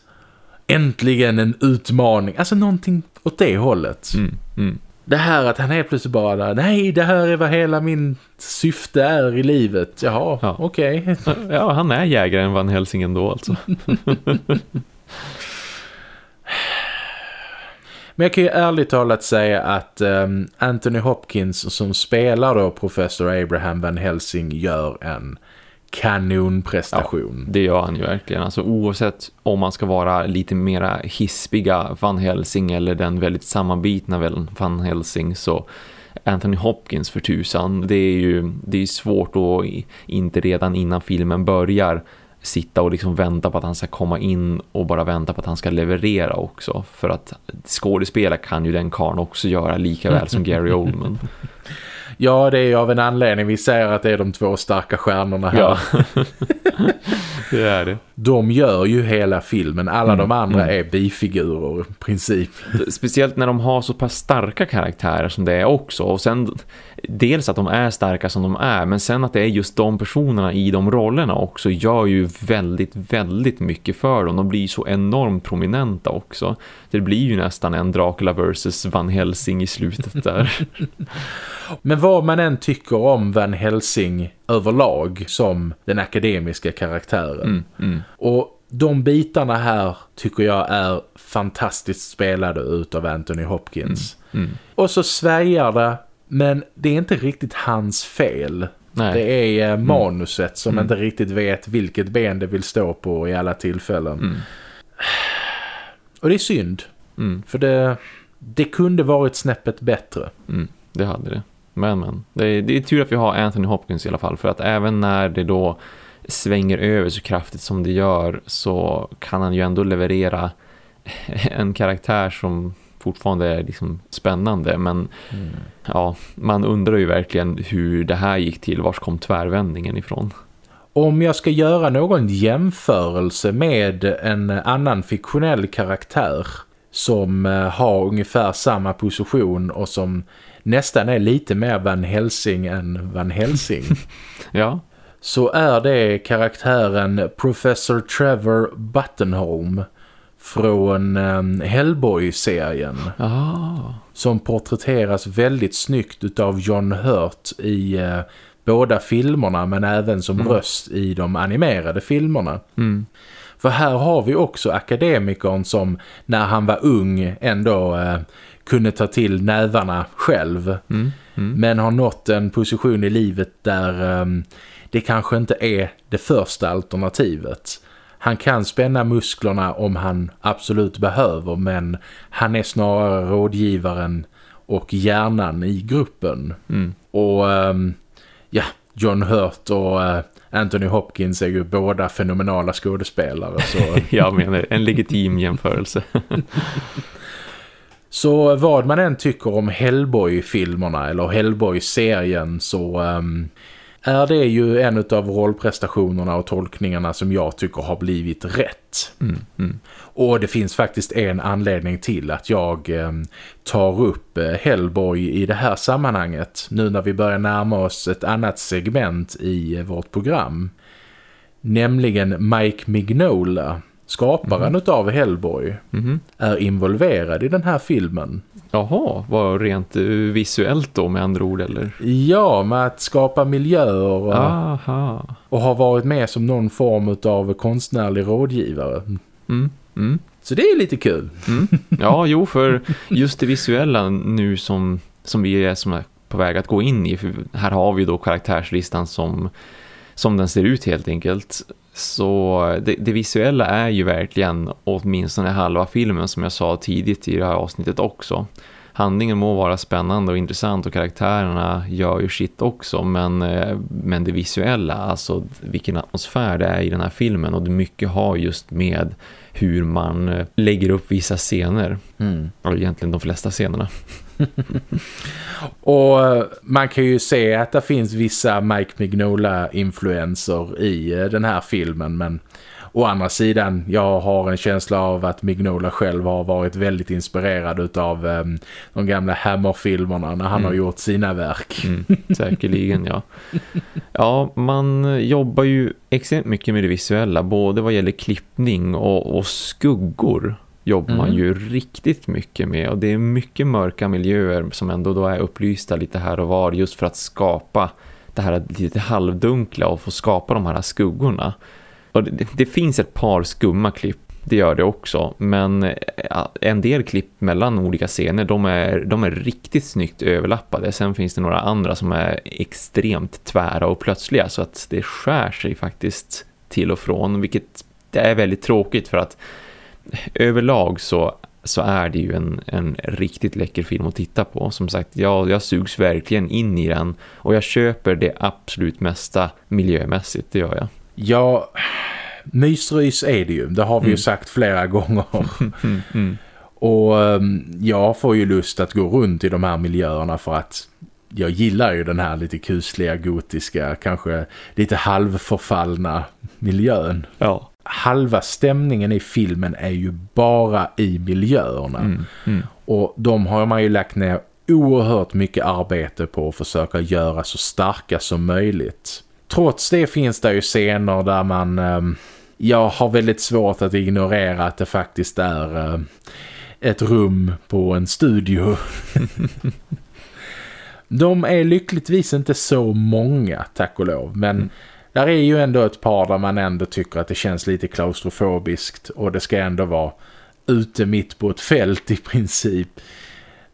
[SPEAKER 1] Äntligen en utmaning. Alltså någonting åt det hållet. Mm, mm. Det här att han helt plötsligt bara där, nej det här är vad hela min syfte är i livet. Jaha, ja. okej.
[SPEAKER 2] Okay. Ja, han är jägaren Van Helsing ändå alltså.
[SPEAKER 1] Men jag kan ju ärligt talat säga att um, Anthony Hopkins som spelar då professor Abraham Van Helsing gör en kanonprestation.
[SPEAKER 2] Ja, det gör han ju verkligen. Alltså oavsett om man ska vara lite mera hispiga Van Helsing eller den väldigt sammanbitna Van Helsing så Anthony Hopkins för tusan. Det är ju det är svårt att inte redan innan filmen börjar sitta och liksom vänta på att han ska komma in och bara vänta på att han ska leverera också. För att skådespela kan ju den karn också göra lika väl som Gary Oldman.
[SPEAKER 1] Ja, det är av en anledning. Vi säger att det är de två starka stjärnorna här. Ja.
[SPEAKER 2] det är det.
[SPEAKER 1] De gör ju hela filmen. Alla mm, de andra mm. är bifigurer i princip.
[SPEAKER 2] Speciellt när de har så pass starka karaktärer som det är också. Och sen dels att de är starka som de är. Men sen att det är just de personerna i de rollerna också gör ju väldigt, väldigt mycket för dem. De blir så enormt prominenta också. Det blir ju nästan en Dracula versus Van Helsing i slutet där.
[SPEAKER 1] Men vad man än tycker om Van Helsing överlag som den akademiska karaktären. Mm, mm. Och de bitarna här tycker jag är fantastiskt spelade ut av Anthony Hopkins. Mm, mm. och så sväjar det, men det är inte riktigt hans fel. Nej. Det är eh, mm. manuset som inte riktigt vet vilket ben det vill stå på i alla tillfällen. Och det är synd. För det, det kunde varit snäppet bättre.
[SPEAKER 2] det hade det. Men, men. Det är, det är tur att vi har Anthony Hopkins i alla fall. För att även när det då svänger över så kraftigt som det gör så kan han ju ändå leverera en karaktär som fortfarande är liksom spännande men mm. ja, man undrar ju verkligen hur det här gick till, vars kom tvärvändningen ifrån?
[SPEAKER 1] Om jag ska göra någon jämförelse med en annan fiktionell karaktär som eh, har ungefär samma position och som nästan är lite mer Van Helsing än Van Helsing.
[SPEAKER 2] ja.
[SPEAKER 1] Så är det karaktären Professor Trevor Buttonholm från um, Hellboy-serien.
[SPEAKER 2] Ah.
[SPEAKER 1] Som porträtteras väldigt snyggt utav John Hurt i uh, båda filmerna men även som mm. röst i de animerade filmerna.
[SPEAKER 2] Mm.
[SPEAKER 1] För här har vi också akademikern som när han var ung ändå uh, kunde ta till nävarna själv.
[SPEAKER 2] Mm. Mm.
[SPEAKER 1] Men har nått en position i livet där um, det kanske inte är det första alternativet. Han kan spänna musklerna om han absolut behöver men han är snarare rådgivaren och hjärnan i gruppen.
[SPEAKER 2] Mm.
[SPEAKER 1] Och um, ja, John Hurt och uh, Anthony Hopkins är ju båda fenomenala skådespelare. Så...
[SPEAKER 2] Jag menar, en legitim jämförelse.
[SPEAKER 1] så vad man än tycker om Hellboy-filmerna eller Hellboy-serien så... Um, är det ju en av rollprestationerna och tolkningarna som jag tycker har blivit rätt.
[SPEAKER 2] Mm, mm.
[SPEAKER 1] Och det finns faktiskt en anledning till att jag eh, tar upp eh, Hellboy i det här sammanhanget. Nu när vi börjar närma oss ett annat segment i eh, vårt program. Nämligen Mike Mignola skaparen mm. av Hellboy,
[SPEAKER 2] mm.
[SPEAKER 1] är involverad i den här filmen.
[SPEAKER 2] Jaha, var rent visuellt då med andra ord eller?
[SPEAKER 1] Ja, med att skapa miljöer och,
[SPEAKER 2] Aha.
[SPEAKER 1] och har varit med som någon form av konstnärlig rådgivare.
[SPEAKER 2] Mm. Mm.
[SPEAKER 1] Så det är lite kul.
[SPEAKER 2] Mm. Ja, jo, för just det visuella nu som, som vi är som är på väg att gå in i. För här har vi då karaktärslistan som, som den ser ut helt enkelt. Så det, det, visuella är ju verkligen åtminstone halva filmen som jag sa tidigt i det här avsnittet också. Handlingen må vara spännande och intressant och karaktärerna gör ju shit också men, eh, men det visuella, alltså vilken atmosfär det är i den här filmen och det mycket har just med hur man eh, lägger upp vissa scener.
[SPEAKER 1] Mm.
[SPEAKER 2] Eller egentligen de flesta scenerna.
[SPEAKER 1] och eh, man kan ju se att det finns vissa Mike Mignola-influenser i eh, den här filmen men Å andra sidan, jag har en känsla av att Mignola själv har varit väldigt inspirerad av um, de gamla Hammer-filmerna när han mm. har gjort sina verk.
[SPEAKER 2] Mm, säkerligen, ja. Ja, man jobbar ju extremt mycket med det visuella, både vad gäller klippning och, och skuggor jobbar man mm. ju riktigt mycket med och det är mycket mörka miljöer som ändå då är upplysta lite här och var just för att skapa det här lite halvdunkla och få skapa de här skuggorna. Och det, det, finns ett par skumma klipp, det gör det också. Men en del klipp mellan olika scener, de är, de är riktigt snyggt överlappade. Sen finns det några andra som är extremt tvära och plötsliga så att det skär sig faktiskt till och från. Vilket det är väldigt tråkigt för att överlag så så är det ju en, en riktigt läcker film att titta på. Som sagt, jag, jag sugs verkligen in i den och jag köper det absolut mesta miljömässigt, det gör jag.
[SPEAKER 1] Ja, mysrys är det ju. Det har vi mm. ju sagt flera gånger.
[SPEAKER 2] Mm, mm.
[SPEAKER 1] Och um, jag får ju lust att gå runt i de här miljöerna för att jag gillar ju den här lite kusliga, gotiska, kanske lite halvförfallna miljön.
[SPEAKER 2] Ja.
[SPEAKER 1] Halva stämningen i filmen är ju bara i miljöerna.
[SPEAKER 2] Mm, mm.
[SPEAKER 1] Och de har man ju lagt ner oerhört mycket arbete på att försöka göra så starka som möjligt trots det finns det ju scener där man... Um, jag har väldigt svårt att ignorera att det faktiskt är uh, ett rum på en studio. De är lyckligtvis inte så många, tack och lov. Men mm. Där är ju ändå ett par där man ändå tycker att det känns lite klaustrofobiskt. Och det ska ändå vara ute mitt på ett fält i princip.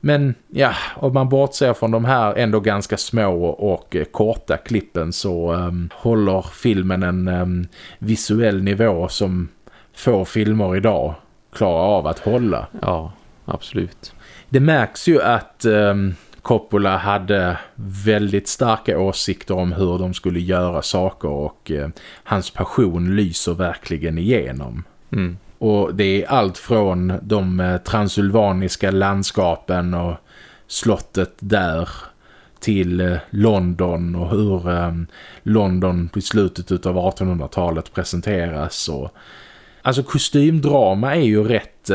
[SPEAKER 1] Men ja, om man bortser från de här ändå ganska små och eh, korta klippen så um, håller filmen en um, visuell nivå som få filmer idag klarar av att hålla.
[SPEAKER 2] Ja, absolut.
[SPEAKER 1] Det märks ju att um, Coppola hade väldigt starka åsikter om hur de skulle göra saker och uh, hans passion lyser verkligen igenom.
[SPEAKER 2] Mm.
[SPEAKER 1] Och det är allt från de eh, transylvaniska landskapen och slottet där till eh, London och hur um, London på slutet av 1800-talet presenteras. Och, alltså kostymdrama är ju rätt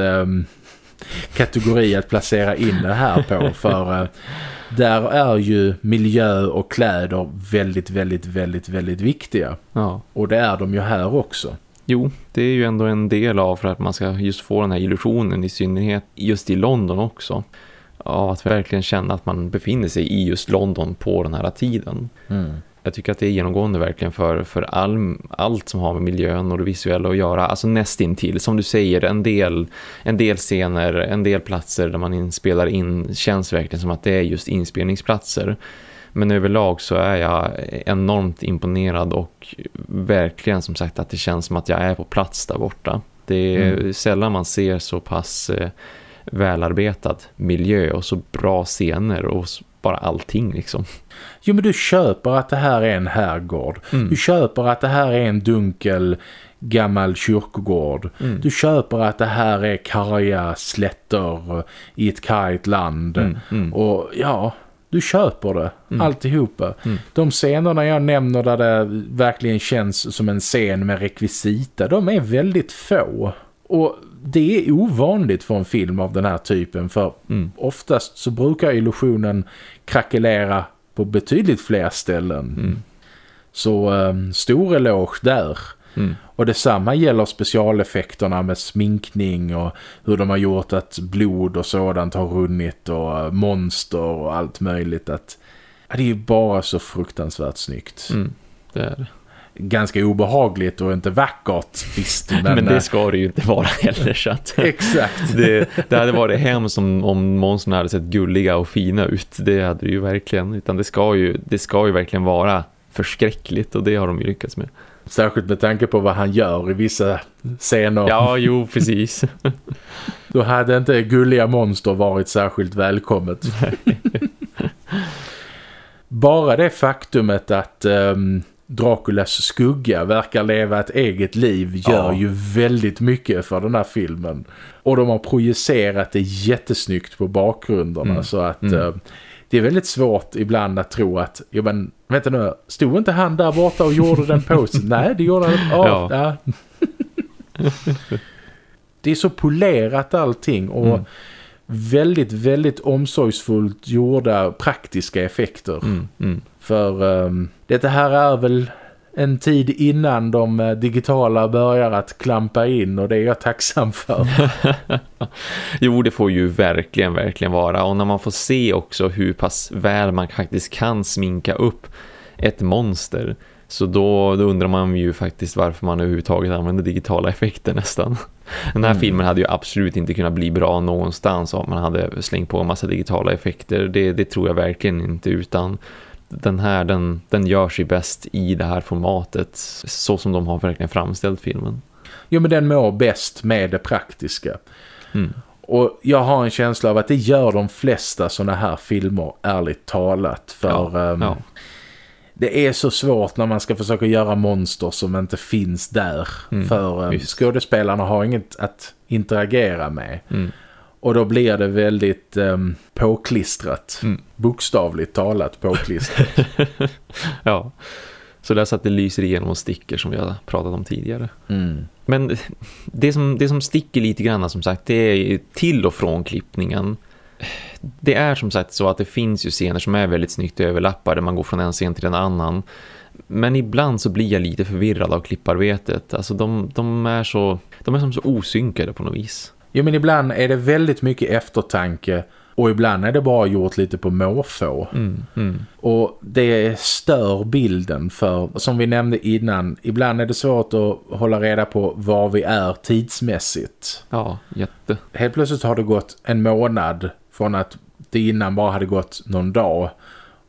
[SPEAKER 1] kategori att placera in det här på för uh, där är ju miljö och kläder väldigt, väldigt, väldigt, väldigt viktiga.
[SPEAKER 2] Ja.
[SPEAKER 1] Och det är de ju här också.
[SPEAKER 2] Jo, det är ju ändå en del av för att man ska just få den här illusionen i synnerhet just i London också. Av att verkligen känna att man befinner sig i just London på den här tiden.
[SPEAKER 1] Mm.
[SPEAKER 2] Jag tycker att det är genomgående verkligen för, för all, allt som har med miljön och det visuella att göra. Alltså nästintill, som du säger, en del, en del scener, en del platser där man inspelar in känns verkligen som att det är just inspelningsplatser. Men överlag så är jag enormt imponerad och verkligen som sagt att det känns som att jag är på plats där borta. Det är mm. sällan man ser så pass eh, välarbetad miljö och så bra scener och bara allting liksom.
[SPEAKER 1] Jo men du köper att det här är en herrgård. Mm. Du köper att det här är en dunkel gammal kyrkogård. Mm. Du köper att det här är karga slätter i ett kargt land. Mm. mm. Och ja, du köper det. Mm. Alltihopa. Mm. De scenerna jag nämner där det verkligen känns som en scen med rekvisita, de är väldigt få. Och det är ovanligt för en film av den här typen för mm. oftast så brukar illusionen krackelera på betydligt fler ställen. Mm. Så um, stor eloge där. Mm. Och detsamma gäller specialeffekterna med sminkning och hur de har gjort att blod och sådant har runnit och uh, monster och allt möjligt. Att, ja, det är ju bara så fruktansvärt snyggt.
[SPEAKER 2] Mm, det är det
[SPEAKER 1] ganska obehagligt och inte vackert visst.
[SPEAKER 2] Men, men det ska det ju inte vara heller så att
[SPEAKER 1] Exakt.
[SPEAKER 2] Det, det hade varit hemskt om, om monstren hade sett gulliga och fina ut. Det hade det ju verkligen. Utan det ska ju, det ska ju verkligen vara förskräckligt och det har de ju lyckats med.
[SPEAKER 1] Särskilt med tanke på vad han gör i vissa scener.
[SPEAKER 2] Ja, jo, precis.
[SPEAKER 1] Då hade inte gulliga monster varit särskilt välkommet. Bara det faktumet att um, Draculas skugga verkar leva ett eget liv gör ja. ju väldigt mycket för den här filmen. Och de har projicerat det jättesnyggt på bakgrunderna mm. så att mm. uh, det är väldigt svårt ibland att tro att, ja men vänta nu, stod inte han där borta och gjorde den posen? Nej, det gjorde han. Oh, ja. ja. det är så polerat allting och mm. väldigt, väldigt omsorgsfullt gjorda praktiska effekter. För um, det här är väl en tid innan de eh, digitala börjar att klampa in och det är jag tacksam för.
[SPEAKER 2] jo, det får ju verkligen, verkligen vara. Och när man får se också hur pass väl man faktiskt kan sminka upp ett monster så då, då, undrar man ju faktiskt varför man överhuvudtaget använder digitala effekter nästan. Den här mm. filmen hade ju absolut inte kunnat bli bra någonstans om man hade slängt på en massa digitala effekter. Det, det tror jag verkligen inte utan den här den, den gör sig bäst i det här formatet så som de har verkligen framställt filmen.
[SPEAKER 1] Jo men den mår bäst med det praktiska.
[SPEAKER 2] Mm.
[SPEAKER 1] Och jag har en känsla av att det gör de flesta sådana här filmer ärligt talat. För ja, um, ja. det är så svårt när man ska försöka göra monster som inte finns där. Mm, för um, skådespelarna har inget att interagera med.
[SPEAKER 2] Mm.
[SPEAKER 1] Och då blir det väldigt um, påklistrat. Mm. Bokstavligt talat påklistrat.
[SPEAKER 2] ja, så det är så att det lyser igenom och sticker som vi har pratat om tidigare.
[SPEAKER 1] Mm.
[SPEAKER 2] Men det som, det som sticker lite grann som sagt det är till och från klippningen. Det är som sagt så att det finns ju scener som är väldigt snyggt överlappade. Man går från en scen till en annan. Men ibland så blir jag lite förvirrad av klipparbetet. Alltså de, de är så de är som så osynkade på något vis.
[SPEAKER 1] Jo men ibland är det väldigt mycket eftertanke och ibland är det bara gjort lite på måfå.
[SPEAKER 2] Mm, mm.
[SPEAKER 1] Och det stör bilden för, som vi nämnde innan, ibland är det svårt att hålla reda på var vi är tidsmässigt.
[SPEAKER 2] Ja, jätte.
[SPEAKER 1] Helt plötsligt har det gått en månad från att det innan bara hade gått någon dag.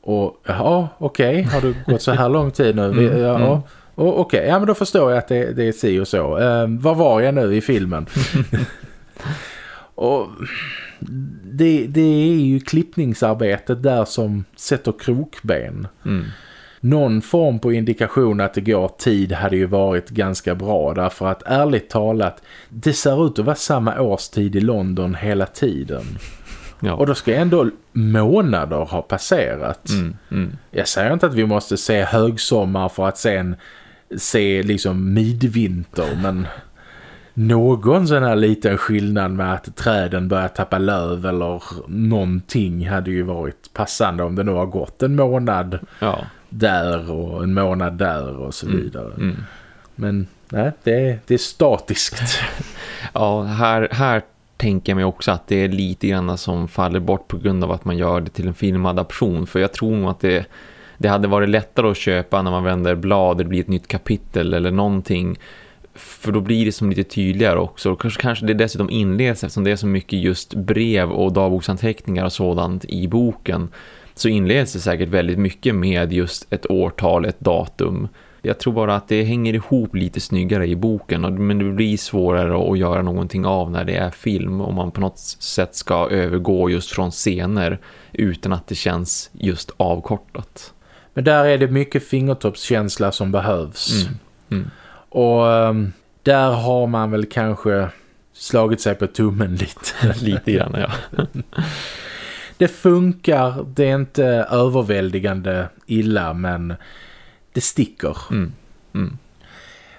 [SPEAKER 1] Och ja, okej, okay, har det gått så här lång tid nu? Mm, ja, mm. Okej, okay, ja men då förstår jag att det, det är si och så. Eh, var var jag nu i filmen? Och det, det är ju klippningsarbetet där som sätter krokben.
[SPEAKER 2] Mm.
[SPEAKER 1] Någon form på indikation att det går tid hade ju varit ganska bra därför att ärligt talat det ser ut att vara samma årstid i London hela tiden. Ja. Och då ska ändå månader ha passerat.
[SPEAKER 2] Mm, mm.
[SPEAKER 1] Jag säger inte att vi måste se högsommar för att sen se liksom midvinter men någon sån här liten skillnad med att träden börjar tappa löv eller någonting hade ju varit passande om det nu har gått en månad
[SPEAKER 2] ja.
[SPEAKER 1] där och en månad där och så
[SPEAKER 2] mm,
[SPEAKER 1] vidare.
[SPEAKER 2] Mm.
[SPEAKER 1] Men nej, det är, det är statiskt.
[SPEAKER 2] ja, här, här tänker jag mig också att det är lite grann som faller bort på grund av att man gör det till en filmadaption. För jag tror nog att det, det hade varit lättare att köpa när man vänder blad, det blir ett nytt kapitel eller någonting. För då blir det som lite tydligare också. Och kanske, kanske det dessutom inleds eftersom det är så mycket just brev och dagboksanteckningar och sådant i boken. Så inleds det säkert väldigt mycket med just ett årtal, ett datum. Jag tror bara att det hänger ihop lite snyggare i boken men det blir svårare att göra någonting av när det är film om man på något sätt ska övergå just från scener utan att det känns just avkortat.
[SPEAKER 1] Men där är det mycket fingertoppskänsla som behövs. Mm. Mm. Och um, där har man väl kanske slagit sig på tummen lite.
[SPEAKER 2] lite grann, ja.
[SPEAKER 1] det funkar, det är inte överväldigande illa men det sticker. Mm. Mm.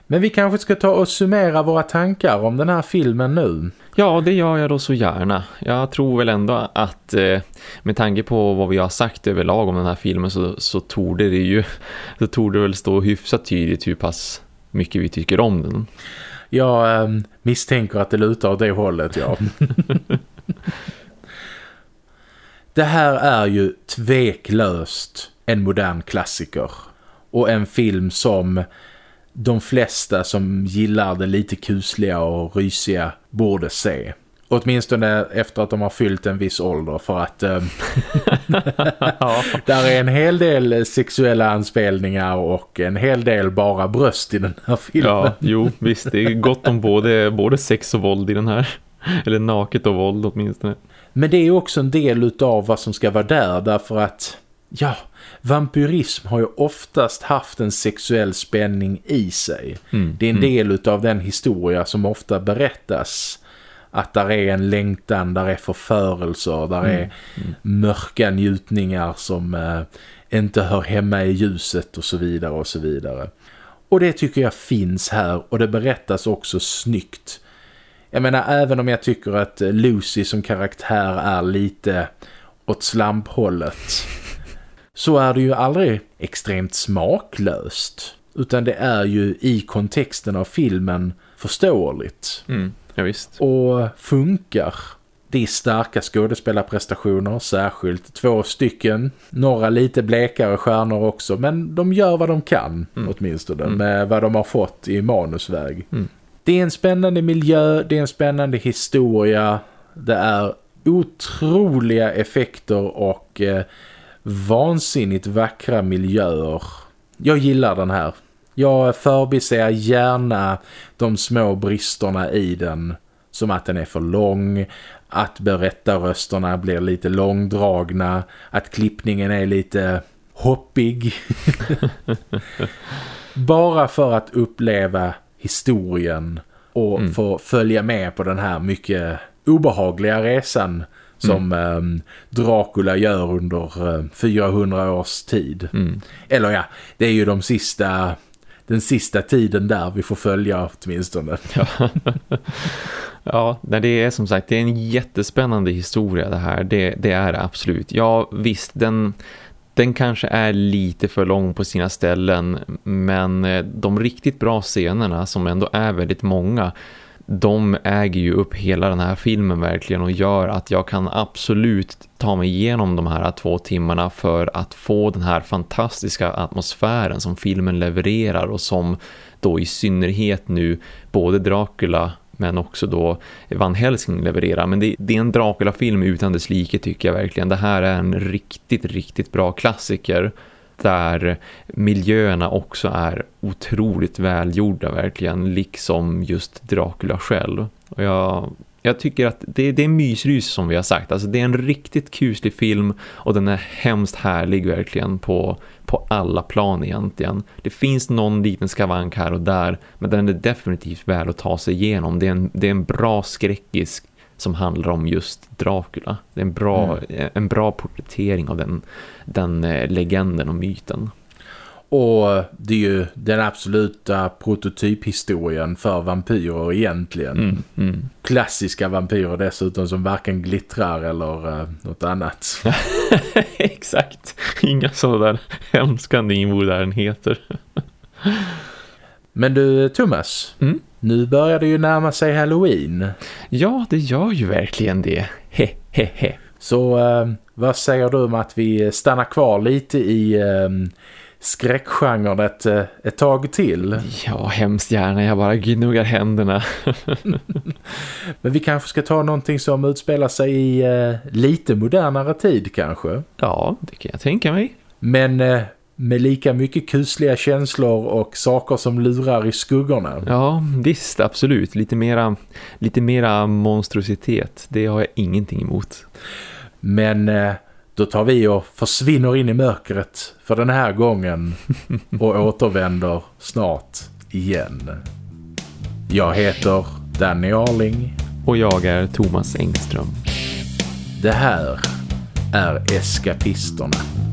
[SPEAKER 1] Men vi kanske ska ta och summera våra tankar om den här filmen nu.
[SPEAKER 2] Ja, det gör jag då så gärna. Jag tror väl ändå att eh, med tanke på vad vi har sagt överlag om den här filmen så, så torde det ju så torde det väl stå hyfsat tydligt hur pass mycket vi tycker om den.
[SPEAKER 1] Jag eh, misstänker att det lutar åt det hållet, ja. det här är ju tveklöst en modern klassiker och en film som de flesta som gillar det lite kusliga och rysiga borde se. Åtminstone efter att de har fyllt en viss ålder för att äh, ja. där är en hel del sexuella anspelningar och en hel del bara bröst i den här filmen. Ja,
[SPEAKER 2] jo, visst. Det är gott om både, både sex och våld i den här. Eller naket och våld åtminstone.
[SPEAKER 1] Men det är också en del av vad som ska vara där därför att ja, vampyrism har ju oftast haft en sexuell spänning i sig. Mm. Det är en mm. del av den historia som ofta berättas. Att där är en längtan, där är förförelser, där mm. är mm. mörka njutningar som eh, inte hör hemma i ljuset och så vidare och så vidare. Och det tycker jag finns här och det berättas också snyggt. Jag menar, även om jag tycker att Lucy som karaktär är lite åt slamphållet så är det ju aldrig extremt smaklöst. Utan det är ju i kontexten av filmen förståeligt.
[SPEAKER 2] Mm, ja visst.
[SPEAKER 1] Och funkar. Det är starka skådespelarprestationer, särskilt två stycken. Några lite blekare stjärnor också, men de gör vad de kan mm. åtminstone mm. med vad de har fått i manusväg. Mm. Det är en spännande miljö, det är en spännande historia. Det är otroliga effekter och eh, vansinnigt vackra miljöer. Jag gillar den här. Jag förbiser gärna de små bristerna i den. Som att den är för lång, att berättarrösterna blir lite långdragna, att klippningen är lite hoppig. Bara för att uppleva historien och mm. få följa med på den här mycket obehagliga resan som mm. eh, Dracula gör under eh, 400 års tid. Mm. Eller ja, det är ju de sista den sista tiden där vi får följa åtminstone.
[SPEAKER 2] Ja. ja, det är som sagt det är en jättespännande historia det här. Det, det är det absolut. Ja, visst, den, den kanske är lite för lång på sina ställen men eh, de riktigt bra scenerna som ändå är väldigt många de äger ju upp hela den här filmen verkligen och gör att jag kan absolut ta mig igenom de här två timmarna för att få den här fantastiska atmosfären som filmen levererar och som då i synnerhet nu både Dracula men också då Van Helsing levererar. Men det, det är en Dracula-film utan dess like tycker jag verkligen. Det här är en riktigt, riktigt bra klassiker där miljöerna också är otroligt välgjorda verkligen, liksom just Dracula själv. Och jag, jag tycker att det, det är mysrys som vi har sagt. Alltså det är en riktigt kuslig film och den är hemskt härlig verkligen på, på alla plan egentligen. Det finns någon liten skavank här och där men den är definitivt väl att ta sig igenom. Det är en, det är en bra skräckisk som handlar om just Dracula. Det är en bra, mm. en bra porträttering av den, den eh, legenden och myten.
[SPEAKER 1] Och det är ju den absoluta prototyphistorien för vampyrer egentligen. Mm, mm. Klassiska vampyrer dessutom som varken glittrar eller uh, något annat.
[SPEAKER 2] Exakt. Inga sådana där hemskande invordärenheter.
[SPEAKER 1] Men du Thomas,
[SPEAKER 2] Mm.
[SPEAKER 1] Nu börjar det ju närma sig Halloween.
[SPEAKER 2] Ja, det gör ju verkligen det. He, he, he.
[SPEAKER 1] Så eh, vad säger du om att vi stannar kvar lite i eh, skräckgenren ett, ett tag till?
[SPEAKER 2] Ja, hemskt gärna. Jag bara gnuggar händerna.
[SPEAKER 1] Men vi kanske ska ta någonting som utspelar sig i eh, lite modernare tid kanske.
[SPEAKER 2] Ja, det kan jag tänka mig.
[SPEAKER 1] Men eh, med lika mycket kusliga känslor och saker som lurar i skuggorna.
[SPEAKER 2] Ja, visst, absolut. Lite mera, lite mera monstrositet. Det har jag ingenting emot.
[SPEAKER 1] Men eh, då tar vi och försvinner in i mörkret för den här gången och återvänder snart igen. Jag heter Danny Arling.
[SPEAKER 2] Och jag är Thomas Engström.
[SPEAKER 1] Det här är Eskapisterna.